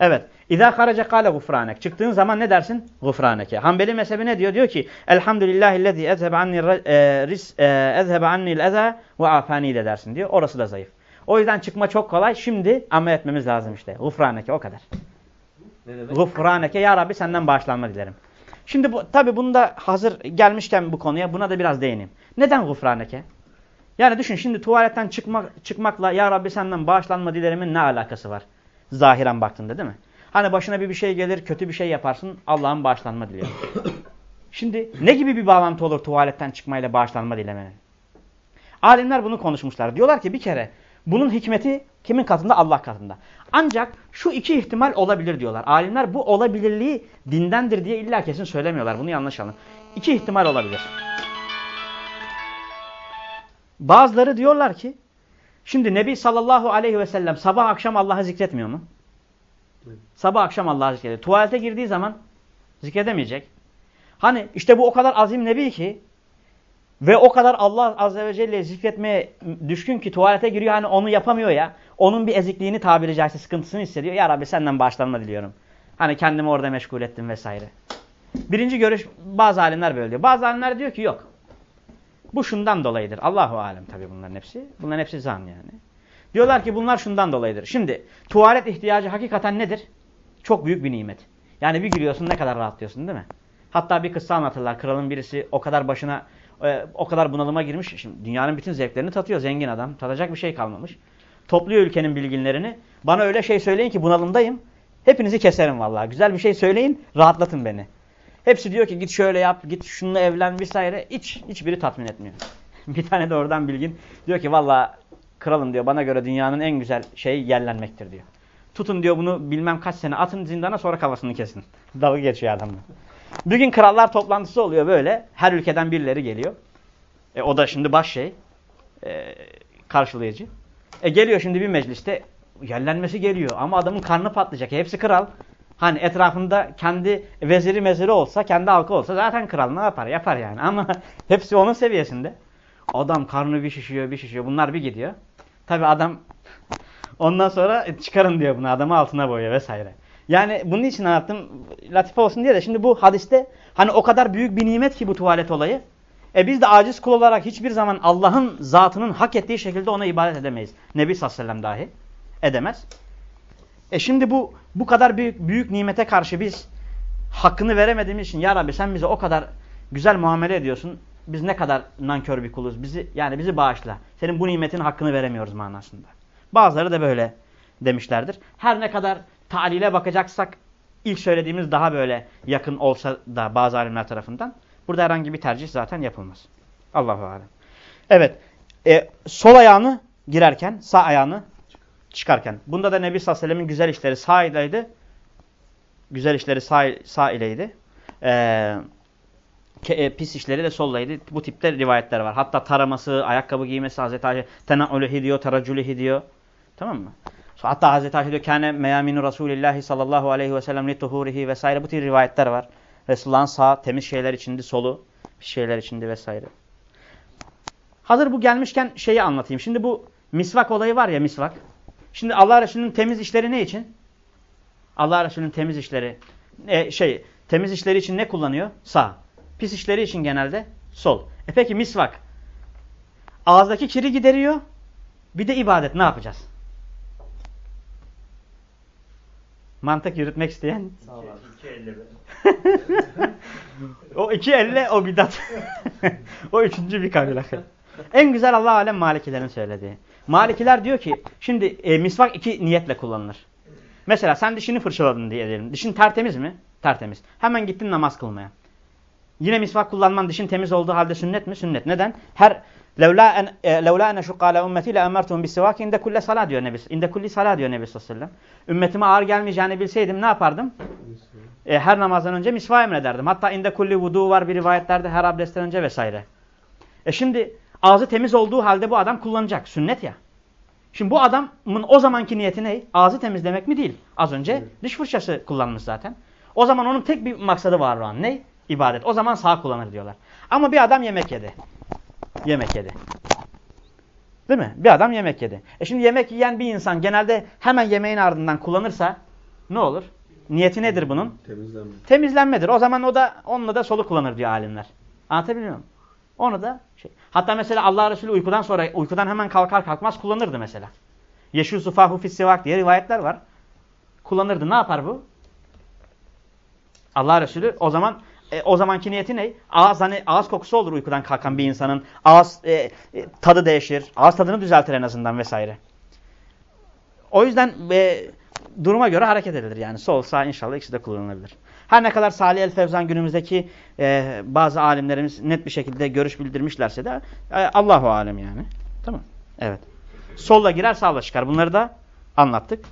[SPEAKER 1] Evet. İza haraca kâle gufranek. Çıktığın zaman ne dersin? Gufraneke. Hanbeli mezhebi ne diyor? Diyor ki Elhamdülillahillezî ezhebe anni ris ezhebe annil eza ve afani de dersin diyor. Orası da zayıf. O yüzden çıkma çok kolay. Şimdi amel etmemiz lazım işte. Gufraneke o kadar. Gufraneke ya Rabbi senden bağışlanma dilerim. Şimdi bu, tabi bunda hazır gelmişken bu konuya buna da biraz değineyim. Neden gufraneke? Yani düşün şimdi tuvaletten çıkmak, çıkmakla ya Rabbi senden bağışlanma dilerimin ne alakası var? Zahiren baktığında değil mi? Hani başına bir bir şey gelir, kötü bir şey yaparsın, Allah'ın bağışlanma diliyorum. Şimdi ne gibi bir bağlantı olur tuvaletten çıkmayla bağışlanma dilemenin? Alimler bunu konuşmuşlar. Diyorlar ki bir kere bunun hikmeti kimin katında? Allah katında. Ancak şu iki ihtimal olabilir diyorlar. Alimler bu olabilirliği dindendir diye illa kesin söylemiyorlar. Bunu yanlış anlayın. İki ihtimal olabilir. Bazıları diyorlar ki şimdi Nebi sallallahu aleyhi ve sellem sabah akşam Allah'ı zikretmiyor mu? Sabah akşam Allah'ı zikrediyor. Tuvalete girdiği zaman zikredemeyecek. Hani işte bu o kadar azim Nebi ki ve o kadar Allah azze ve celle zikretmeye düşkün ki tuvalete giriyor hani onu yapamıyor ya. Onun bir ezikliğini tabiri caizse sıkıntısını hissediyor. Ya Rabbi senden bağışlanma diliyorum. Hani kendimi orada meşgul ettim vesaire. Birinci görüş bazı alimler böyle diyor. Bazı alimler diyor ki yok. Bu şundan dolayıdır. Allahu alem tabii bunların hepsi. Bunların hepsi zan yani. Diyorlar ki bunlar şundan dolayıdır. Şimdi tuvalet ihtiyacı hakikaten nedir? Çok büyük bir nimet. Yani bir giriyorsun ne kadar rahatlıyorsun değil mi? Hatta bir kıssa anlatırlar. Kralın birisi o kadar başına e, o kadar bunalıma girmiş. Şimdi dünyanın bütün zevklerini tatıyor zengin adam. Tadacak bir şey kalmamış. Topluyor ülkenin bilginlerini. Bana öyle şey söyleyin ki bunalımdayım. Hepinizi keserim vallahi. Güzel bir şey söyleyin, rahatlatın beni. Hepsi diyor ki git şöyle yap, git şununla evlen vesaire. Hiç hiçbiri tatmin etmiyor. bir tane de oradan bilgin diyor ki vallahi kralım diyor bana göre dünyanın en güzel şeyi yerlenmektir diyor. Tutun diyor bunu bilmem kaç sene atın zindana sonra kafasını kesin. Dalga geçiyor adamla. Bir gün krallar toplantısı oluyor böyle. Her ülkeden birileri geliyor. E, o da şimdi baş şey. E, karşılayıcı. E, geliyor şimdi bir mecliste. Yerlenmesi geliyor. Ama adamın karnı patlayacak. Hepsi kral. Hani etrafında kendi veziri meziri olsa, kendi halkı olsa zaten kral ne yapar? Yapar yani. Ama hepsi onun seviyesinde. Adam karnı bir şişiyor, bir şişiyor. Bunlar bir gidiyor. Tabi adam ondan sonra çıkarın diyor bunu. Adamı altına boyuyor vesaire. Yani bunun için anlattım. Latife olsun diye de şimdi bu hadiste hani o kadar büyük bir nimet ki bu tuvalet olayı. E biz de aciz kul olarak hiçbir zaman Allah'ın zatının hak ettiği şekilde ona ibadet edemeyiz. Nebi sallallahu aleyhi ve dahi edemez. E şimdi bu bu kadar büyük büyük nimete karşı biz hakkını veremediğimiz için ya Rabbi sen bize o kadar güzel muamele ediyorsun. Biz ne kadar nankör bir kuluz. Bizi yani bizi bağışla. Senin bu nimetin hakkını veremiyoruz manasında. Bazıları da böyle demişlerdir. Her ne kadar talile bakacaksak ilk söylediğimiz daha böyle yakın olsa da bazı alimler tarafından burada herhangi bir tercih zaten yapılmaz. Allahu alem. Evet. E, sol ayağını girerken sağ ayağını çıkarken. Bunda da Nebi sallallahu aleyhi ve sellem'in güzel işleri sağ ileydi. Güzel işleri sağ, sağ ileydi. Ee, pis işleri de sollaydı. Bu tipte rivayetler var. Hatta taraması, ayakkabı giymesi Hazreti Ayşe tena'ülühi diyor, taracülühi diyor. Tamam mı? Hatta Hazreti Ayşe diyor kâne meyaminu Resulillahi sallallahu aleyhi ve sellem li tuhurihi vesaire. Bu tip rivayetler var. Resulullah'ın sağ temiz şeyler içindi, solu pis şeyler içindi vesaire. Hazır bu gelmişken şeyi anlatayım. Şimdi bu misvak olayı var ya misvak. Şimdi Allah Resulü'nün temiz işleri ne için? Allah Resulü'nün temiz işleri e, şey temiz işleri için ne kullanıyor? Sağ. Pis işleri için genelde sol. E peki misvak. Ağızdaki kiri gideriyor. Bir de ibadet ne yapacağız? Mantık yürütmek isteyen.
[SPEAKER 2] Sağ ol.
[SPEAKER 3] İki elle be.
[SPEAKER 1] o iki elle o bidat. o üçüncü bir kabile. En güzel Allah alem Malikilerin söylediği. Malikiler diyor ki şimdi e, misvak iki niyetle kullanılır. Mesela sen dişini fırçaladın diyelim. Dişin tertemiz mi? Tertemiz. Hemen gittin namaz kılmaya. Yine misvak kullanman dişin temiz olduğu halde sünnet mi? Sünnet. Neden? Her levla en e, levla en şuqala ummeti la emertuhum bisivak inde kulli salat diyor Nebi. İnde kulli salat diyor Nebi sallallahu aleyhi ve sellem. Ümmetime ağır gelmeyeceğini bilseydim ne yapardım? E, her namazdan önce misvak emrederdim. Hatta inde kulli vudu var bir rivayetlerde her abdestten önce vesaire. E şimdi ağzı temiz olduğu halde bu adam kullanacak. Sünnet ya. Şimdi bu adamın o zamanki niyeti ne? Ağzı temizlemek mi değil? Az önce evet. diş fırçası kullanmış zaten. O zaman onun tek bir maksadı var o an. Ne? İbadet. O zaman sağ kullanır diyorlar. Ama bir adam yemek yedi. Yemek yedi. Değil mi? Bir adam yemek yedi. E şimdi yemek yiyen bir insan genelde hemen yemeğin ardından kullanırsa ne olur? Niyeti nedir bunun?
[SPEAKER 4] Temizlenme.
[SPEAKER 1] Temizlenmedir. O zaman o da onunla da solu kullanır diyor alimler. Anlatabiliyor muyum? Onu da şey. Hatta mesela Allah Resulü uykudan sonra uykudan hemen kalkar kalkmaz kullanırdı mesela. Yeşil sufahu fissivak diye rivayetler var. Kullanırdı. Ne yapar bu? Allah Resulü o zaman e, o zamanki niyeti ne? Ağız hani ağız kokusu olur uykudan kalkan bir insanın. Ağız e, e, tadı değişir. Ağız tadını düzeltir en azından vesaire. O yüzden e, duruma göre hareket edilir yani. Sol sağ inşallah ikisi de kullanılabilir. Her ne kadar Salih el Fevzan günümüzdeki e, bazı alimlerimiz net bir şekilde görüş bildirmişlerse de e, Allahu alem yani. Tamam. Evet. Solla girer sağla çıkar. Bunları da anlattık.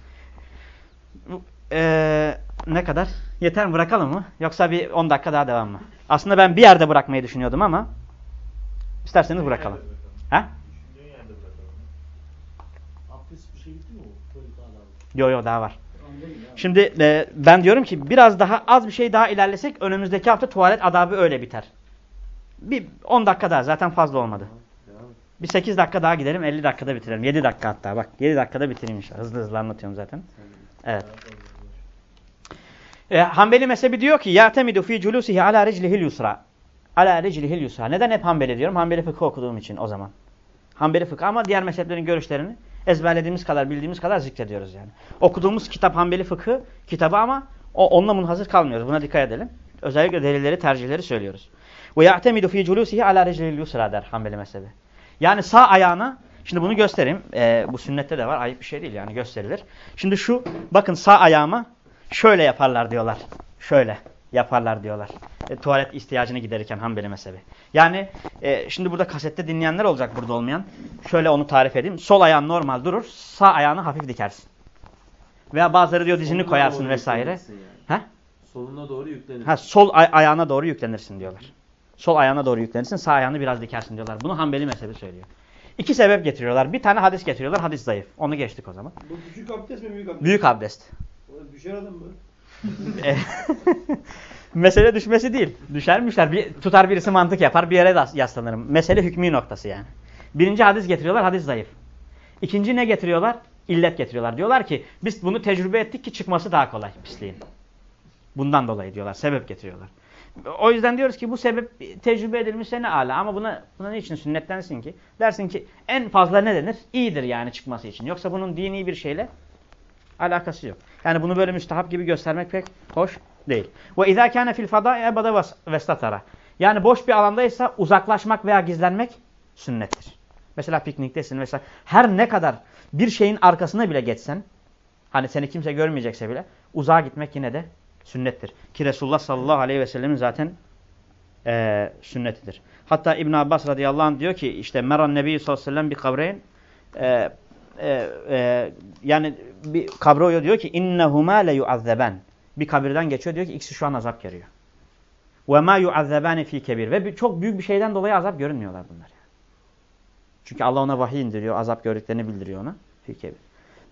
[SPEAKER 1] E, ne kadar? Yeter mi bırakalım mı? Yoksa bir 10 dakika daha devam mı? Aslında ben bir yerde bırakmayı düşünüyordum ama isterseniz bırakalım. Ha?
[SPEAKER 4] Şey gitti mi o? Böyle daha da.
[SPEAKER 1] Yok yok daha var. Şimdi e, ben diyorum ki biraz daha az bir şey daha ilerlesek önümüzdeki hafta tuvalet adabı öyle biter. Bir 10 dakika daha zaten fazla olmadı. Bir 8 dakika daha gidelim 50 dakikada bitirelim. 7 dakika hatta bak 7 dakikada bitireyim inşallah. Hızlı hızlı anlatıyorum zaten. Evet. E, Hanbeli mezhebi diyor ki ya'temidu fi culusihi ala riclihil yusra. Ala riclihil yusra. Neden hep Hanbeli diyorum? Hanbeli fıkıh okuduğum için o zaman. Hanbeli fıkıh ama diğer mezheplerin görüşlerini ezberlediğimiz kadar, bildiğimiz kadar zikrediyoruz yani. Okuduğumuz kitap Hanbeli fıkıh kitabı ama o, onunla munhazır kalmıyoruz. Buna dikkat edelim. Özellikle delilleri, tercihleri söylüyoruz. Ve ya'temidu fi culusihi ala riclihil yusra der Hanbeli mezhebi. Yani sağ ayağına Şimdi bunu göstereyim. Ee, bu sünnette de var. Ayıp bir şey değil yani gösterilir. Şimdi şu bakın sağ ayağıma şöyle yaparlar diyorlar. Şöyle yaparlar diyorlar. E, tuvalet ihtiyacını giderirken Hanbeli mezhebi. Yani e, şimdi burada kasette dinleyenler olacak burada olmayan. Şöyle onu tarif edeyim. Sol ayağın normal durur. Sağ ayağını hafif dikersin. Veya bazıları diyor dizini
[SPEAKER 2] Soluna
[SPEAKER 1] koyarsın vesaire.
[SPEAKER 2] yüklenirsin Yani.
[SPEAKER 1] Ha?
[SPEAKER 2] Soluna doğru yüklenir.
[SPEAKER 1] Ha, sol ay ayağına doğru yüklenirsin diyorlar. Sol ayağına doğru yüklenirsin, sağ ayağını biraz dikersin diyorlar. Bunu Hanbeli mezhebi söylüyor. İki sebep getiriyorlar. Bir tane hadis getiriyorlar. Hadis zayıf. Onu geçtik o zaman.
[SPEAKER 4] Bu küçük abdest mi büyük abdest?
[SPEAKER 1] Büyük abdest.
[SPEAKER 4] Düşer mı?
[SPEAKER 1] E, Mesele düşmesi değil. Düşermişler. Bir, tutar birisi mantık yapar. Bir yere yaslanırım. Mesele hükmü noktası yani. Birinci hadis getiriyorlar. Hadis zayıf. İkinci ne getiriyorlar? İllet getiriyorlar. Diyorlar ki biz bunu tecrübe ettik ki çıkması daha kolay pisliğin. Bundan dolayı diyorlar. Sebep getiriyorlar. O yüzden diyoruz ki bu sebep tecrübe edilmişse ne ala ama buna, buna niçin sünnetlensin ki? Dersin ki en fazla ne denir? İyidir yani çıkması için. Yoksa bunun dini bir şeyle alakası yok. Yani bunu böyle müstahap gibi göstermek pek hoş değil. Ve izâ kâne fil fadâ'i ebada vestatara. Yani boş bir alandaysa uzaklaşmak veya gizlenmek sünnettir. Mesela pikniktesin mesela her ne kadar bir şeyin arkasına bile geçsen hani seni kimse görmeyecekse bile uzağa gitmek yine de sünnettir. Ki Resulullah sallallahu aleyhi ve sellemin zaten e, sünnetidir. Hatta İbn Abbas radıyallahu anh diyor ki işte Meran Nebi sallallahu aleyhi ve sellem bir kabreyn e, e, e, yani bir kabre diyor ki innehuma le yuazzaban. Bir kabirden geçiyor diyor ki ikisi şu an azap görüyor. Ve ma yuazzabani fi kebir ve çok büyük bir şeyden dolayı azap görünmüyorlar bunlar. Çünkü Allah ona vahiy indiriyor, azap gördüklerini bildiriyor ona. Fi kebir.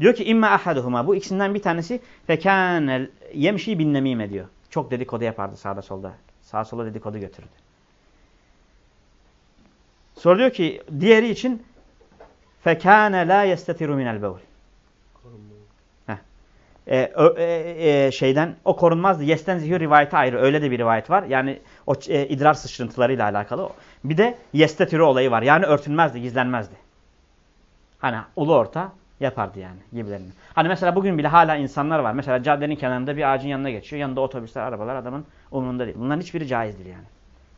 [SPEAKER 1] Diyor ki imma ahaduhuma bu ikisinden bir tanesi fekâne yemşi bin nemime diyor. Çok dedikodu yapardı sağda solda. Sağa sola dedikodu götürdü. Sonra diyor ki diğeri için fekâne la yestetiru minel bevl. E, e, e, şeyden o korunmazdı. Yesten zihir rivayeti ayrı. Öyle de bir rivayet var. Yani o e, idrar sıçrıntılarıyla alakalı. Bir de yestetiri olayı var. Yani örtünmezdi, gizlenmezdi. Hani ulu orta yapardı yani gibilerini. Hani mesela bugün bile hala insanlar var. Mesela caddenin kenarında bir ağacın yanına geçiyor. Yanında otobüsler, arabalar adamın umurunda değil. Bunların hiçbiri caizdir yani.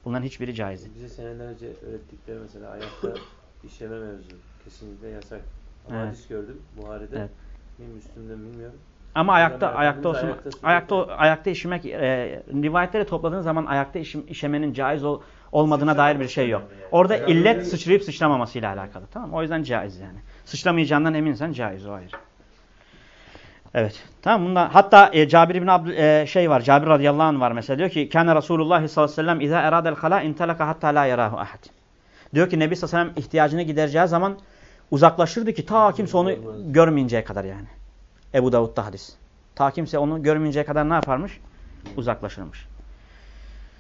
[SPEAKER 1] Bunların hiçbiri caiz değil.
[SPEAKER 2] Bize seneler önce öğrettikleri mesela ayakta işeme mevzu. Kesinlikle yasak. Ama
[SPEAKER 1] Evet.
[SPEAKER 2] hadis gördüm Buhari'de.
[SPEAKER 1] Evet.
[SPEAKER 2] Mi Müslüm'de mi bilmiyorum.
[SPEAKER 1] Ama ayakta ayakta olsun.
[SPEAKER 2] Ayakta
[SPEAKER 1] Ayakta ayakta işemek e, rivayetleri topladığın zaman ayakta işim, işemenin caiz ol, olmadığına dair bir şey yok. Orada illet sıçrayıp sıçramamasıyla alakalı. Tamam O yüzden caiz yani. Sıçramayacağından eminsen caiz o ayrı. Evet. Tamam bunda hatta e, Cabir ibn Abd e, şey var. Cabir radıyallahu anh var mesela diyor ki kana Resulullah sallallahu aleyhi ve sellem iza eradel hala intalaka hatta la yarahu ahad. Diyor ki Nebi sallallahu aleyhi ve sellem ihtiyacını gidereceği zaman uzaklaşırdı ki ta kimse onu görmeyinceye kadar yani. Ebu Davud'da hadis. Ta kimse onu görmeyinceye kadar ne yaparmış? Uzaklaşırmış.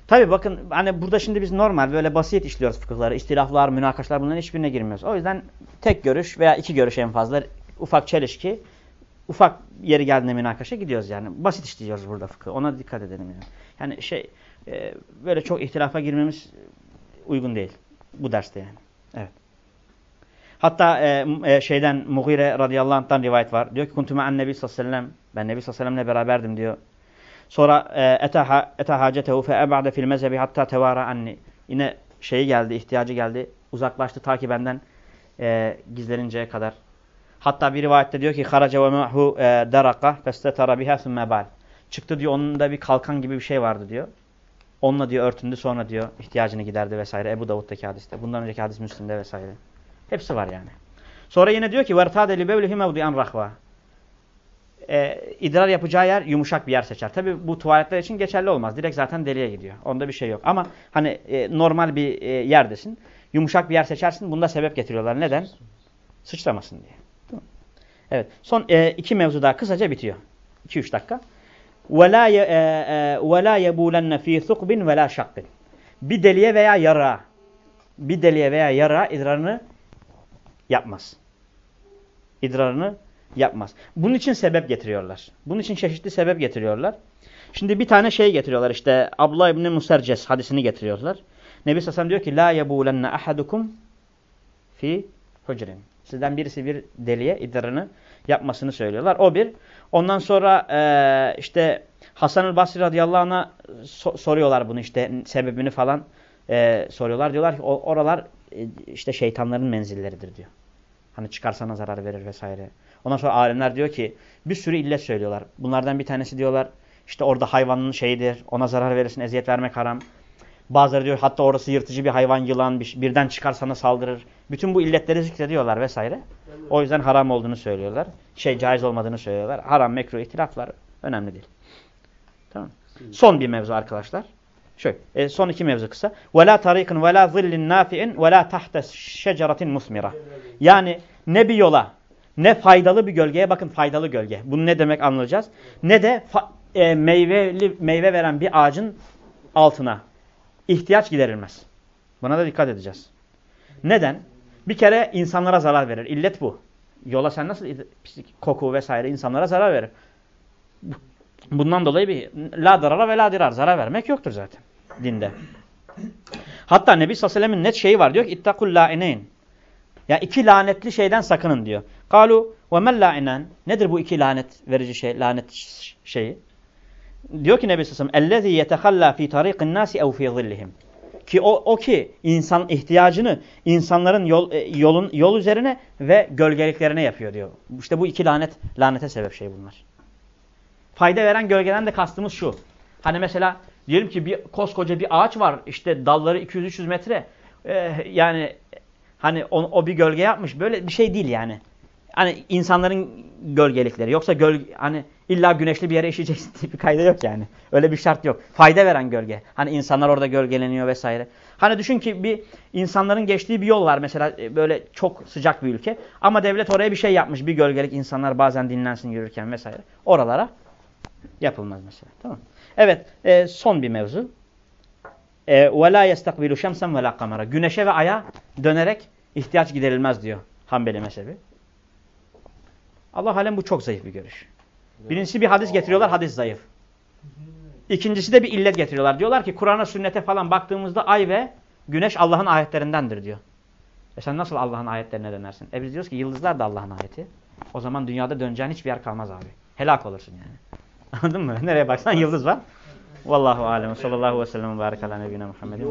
[SPEAKER 1] Tabi bakın hani burada şimdi biz normal böyle basit işliyoruz fıkıhları. istilaflar, münakaşlar bunların hiçbirine girmiyoruz. O yüzden tek görüş veya iki görüş en fazla. Ufak çelişki. Ufak yeri geldiğinde münakaşa gidiyoruz yani. Basit işliyoruz burada fıkıh. Ona dikkat edelim yani. Yani şey e, böyle çok ihtilafa girmemiz uygun değil. Bu derste yani. Evet. Hatta e, e, şeyden Mughire radıyallahu anh'tan rivayet var. Diyor ki kuntume an nebi sallallahu aleyhi ve sellem ben nebi sallallahu aleyhi ve sellemle beraberdim diyor. Sonra e, eta hacetehu fe eb'ade fil mezhebi hatta tevara anni. Yine şeyi geldi, ihtiyacı geldi. Uzaklaştı ta ki benden e, gizleninceye kadar. Hatta bir rivayette diyor ki haraca ve ma'hu e, daraka festetara biha thumme bal. Çıktı diyor onun da bir kalkan gibi bir şey vardı diyor. Onunla diyor örtündü sonra diyor ihtiyacını giderdi vesaire. Ebu Davud'daki hadiste. Bundan önceki hadis Müslim'de vesaire. Hepsi var yani. Sonra yine diyor ki وَرْتَادَ لِبَوْلِهِ مَوْدِيَنْ رَخْوَى e, idrar yapacağı yer yumuşak bir yer seçer. Tabi bu tuvaletler için geçerli olmaz. Direkt zaten deliye gidiyor. Onda bir şey yok. Ama hani e, normal bir e, yerdesin. Yumuşak bir yer seçersin. Bunda sebep getiriyorlar. Neden? Sıçramasın diye. Tamam. Evet. Son e, iki mevzu daha kısaca bitiyor. 2-3 dakika. وَلَا وَلَا يَبُولَنَّ ف۪ي ثُقْبٍ وَلَا شَقٍ Bir deliğe veya yara bir deliğe veya yara idrarını yapmaz. İdrarını yapmaz. Bunun için sebep getiriyorlar. Bunun için çeşitli sebep getiriyorlar. Şimdi bir tane şey getiriyorlar işte Abdullah İbni Muserces hadisini getiriyorlar. Nebi Sassam diyor ki La yebulenne ahadukum fi hucrin. Sizden birisi bir deliğe idrarını yapmasını söylüyorlar. O bir. Ondan sonra e, işte Hasan-ı Basri radıyallahu anh'a so soruyorlar bunu işte sebebini falan e, soruyorlar. Diyorlar ki oralar işte şeytanların menzilleridir diyor. Hani çıkarsana zarar verir vesaire. Ondan sonra alimler diyor ki bir sürü illet söylüyorlar. Bunlardan bir tanesi diyorlar işte orada hayvanın şeyidir. Ona zarar verirsin eziyet vermek haram. Bazıları diyor hatta orası yırtıcı bir hayvan yılan bir, birden çıkar sana saldırır. Bütün bu illetleri zikrediyorlar vesaire. O yüzden haram olduğunu söylüyorlar. Şey caiz olmadığını söylüyorlar. Haram, mekruh, ihtilaflar önemli değil. Tamam. Son bir mevzu arkadaşlar. Şöyle e, son iki mevzu kısa. Ve la tarikin ve la zillin nafi'in ve la tahte şeceratin musmira. Yani ne bir yola ne faydalı bir gölgeye bakın faydalı gölge. Bunu ne demek anlayacağız. Ne de e, meyveli, meyve veren bir ağacın altına ihtiyaç giderilmez. Buna da dikkat edeceğiz. Neden? Bir kere insanlara zarar verir. İllet bu. Yola sen nasıl pislik, koku vesaire insanlara zarar verir. Bundan dolayı bir la darara ve la dirar. Zarar vermek yoktur zaten dinde. Hatta Nebi sallallahu net şeyi var. Diyor ki ittakul la'ineyn. Ya iki lanetli şeyden sakının diyor. Kalu ve mel la'inen. Nedir bu iki lanet verici şey, lanet şeyi? Diyor ki Nebi sallallahu aleyhi ve sellem ellezî yetehallâ fî tariqin nâsi ev fî zillihim. Ki o, o ki insan ihtiyacını insanların yol, yolun yol üzerine ve gölgeliklerine yapıyor diyor. İşte bu iki lanet lanete sebep şey bunlar. Fayda veren gölgeden de kastımız şu. Hani mesela diyelim ki bir koskoca bir ağaç var. işte dalları 200-300 metre. Ee, yani hani o, o bir gölge yapmış. Böyle bir şey değil yani. Hani insanların gölgelikleri. Yoksa göl hani illa güneşli bir yere işeyeceksin diye bir kayda yok yani. Öyle bir şart yok. Fayda veren gölge. Hani insanlar orada gölgeleniyor vesaire. Hani düşün ki bir insanların geçtiği bir yol var mesela e, böyle çok sıcak bir ülke. Ama devlet oraya bir şey yapmış. Bir gölgelik insanlar bazen dinlensin yürürken vesaire. Oralara yapılmaz mesela. Tamam. Evet e, son bir mevzu. E, وَلَا يَسْتَقْبِلُ شَمْسًا وَلَا قَمَرًا Güneşe ve aya dönerek ihtiyaç giderilmez diyor Hanbeli mezhebi. Allah alem bu çok zayıf bir görüş. Birincisi bir hadis getiriyorlar, hadis zayıf. İkincisi de bir illet getiriyorlar. Diyorlar ki Kur'an'a, sünnete falan baktığımızda ay ve güneş Allah'ın ayetlerindendir diyor. E sen nasıl Allah'ın ayetlerine dönersin? E biz diyoruz ki yıldızlar da Allah'ın ayeti. O zaman dünyada döneceğin hiçbir yer kalmaz abi. Helak olursun yani. Anladın mı? Nereye baksan yıldız var. Vallahu alem. Sallallahu aleyhi ve sellem ve ala nebine Muhammedin.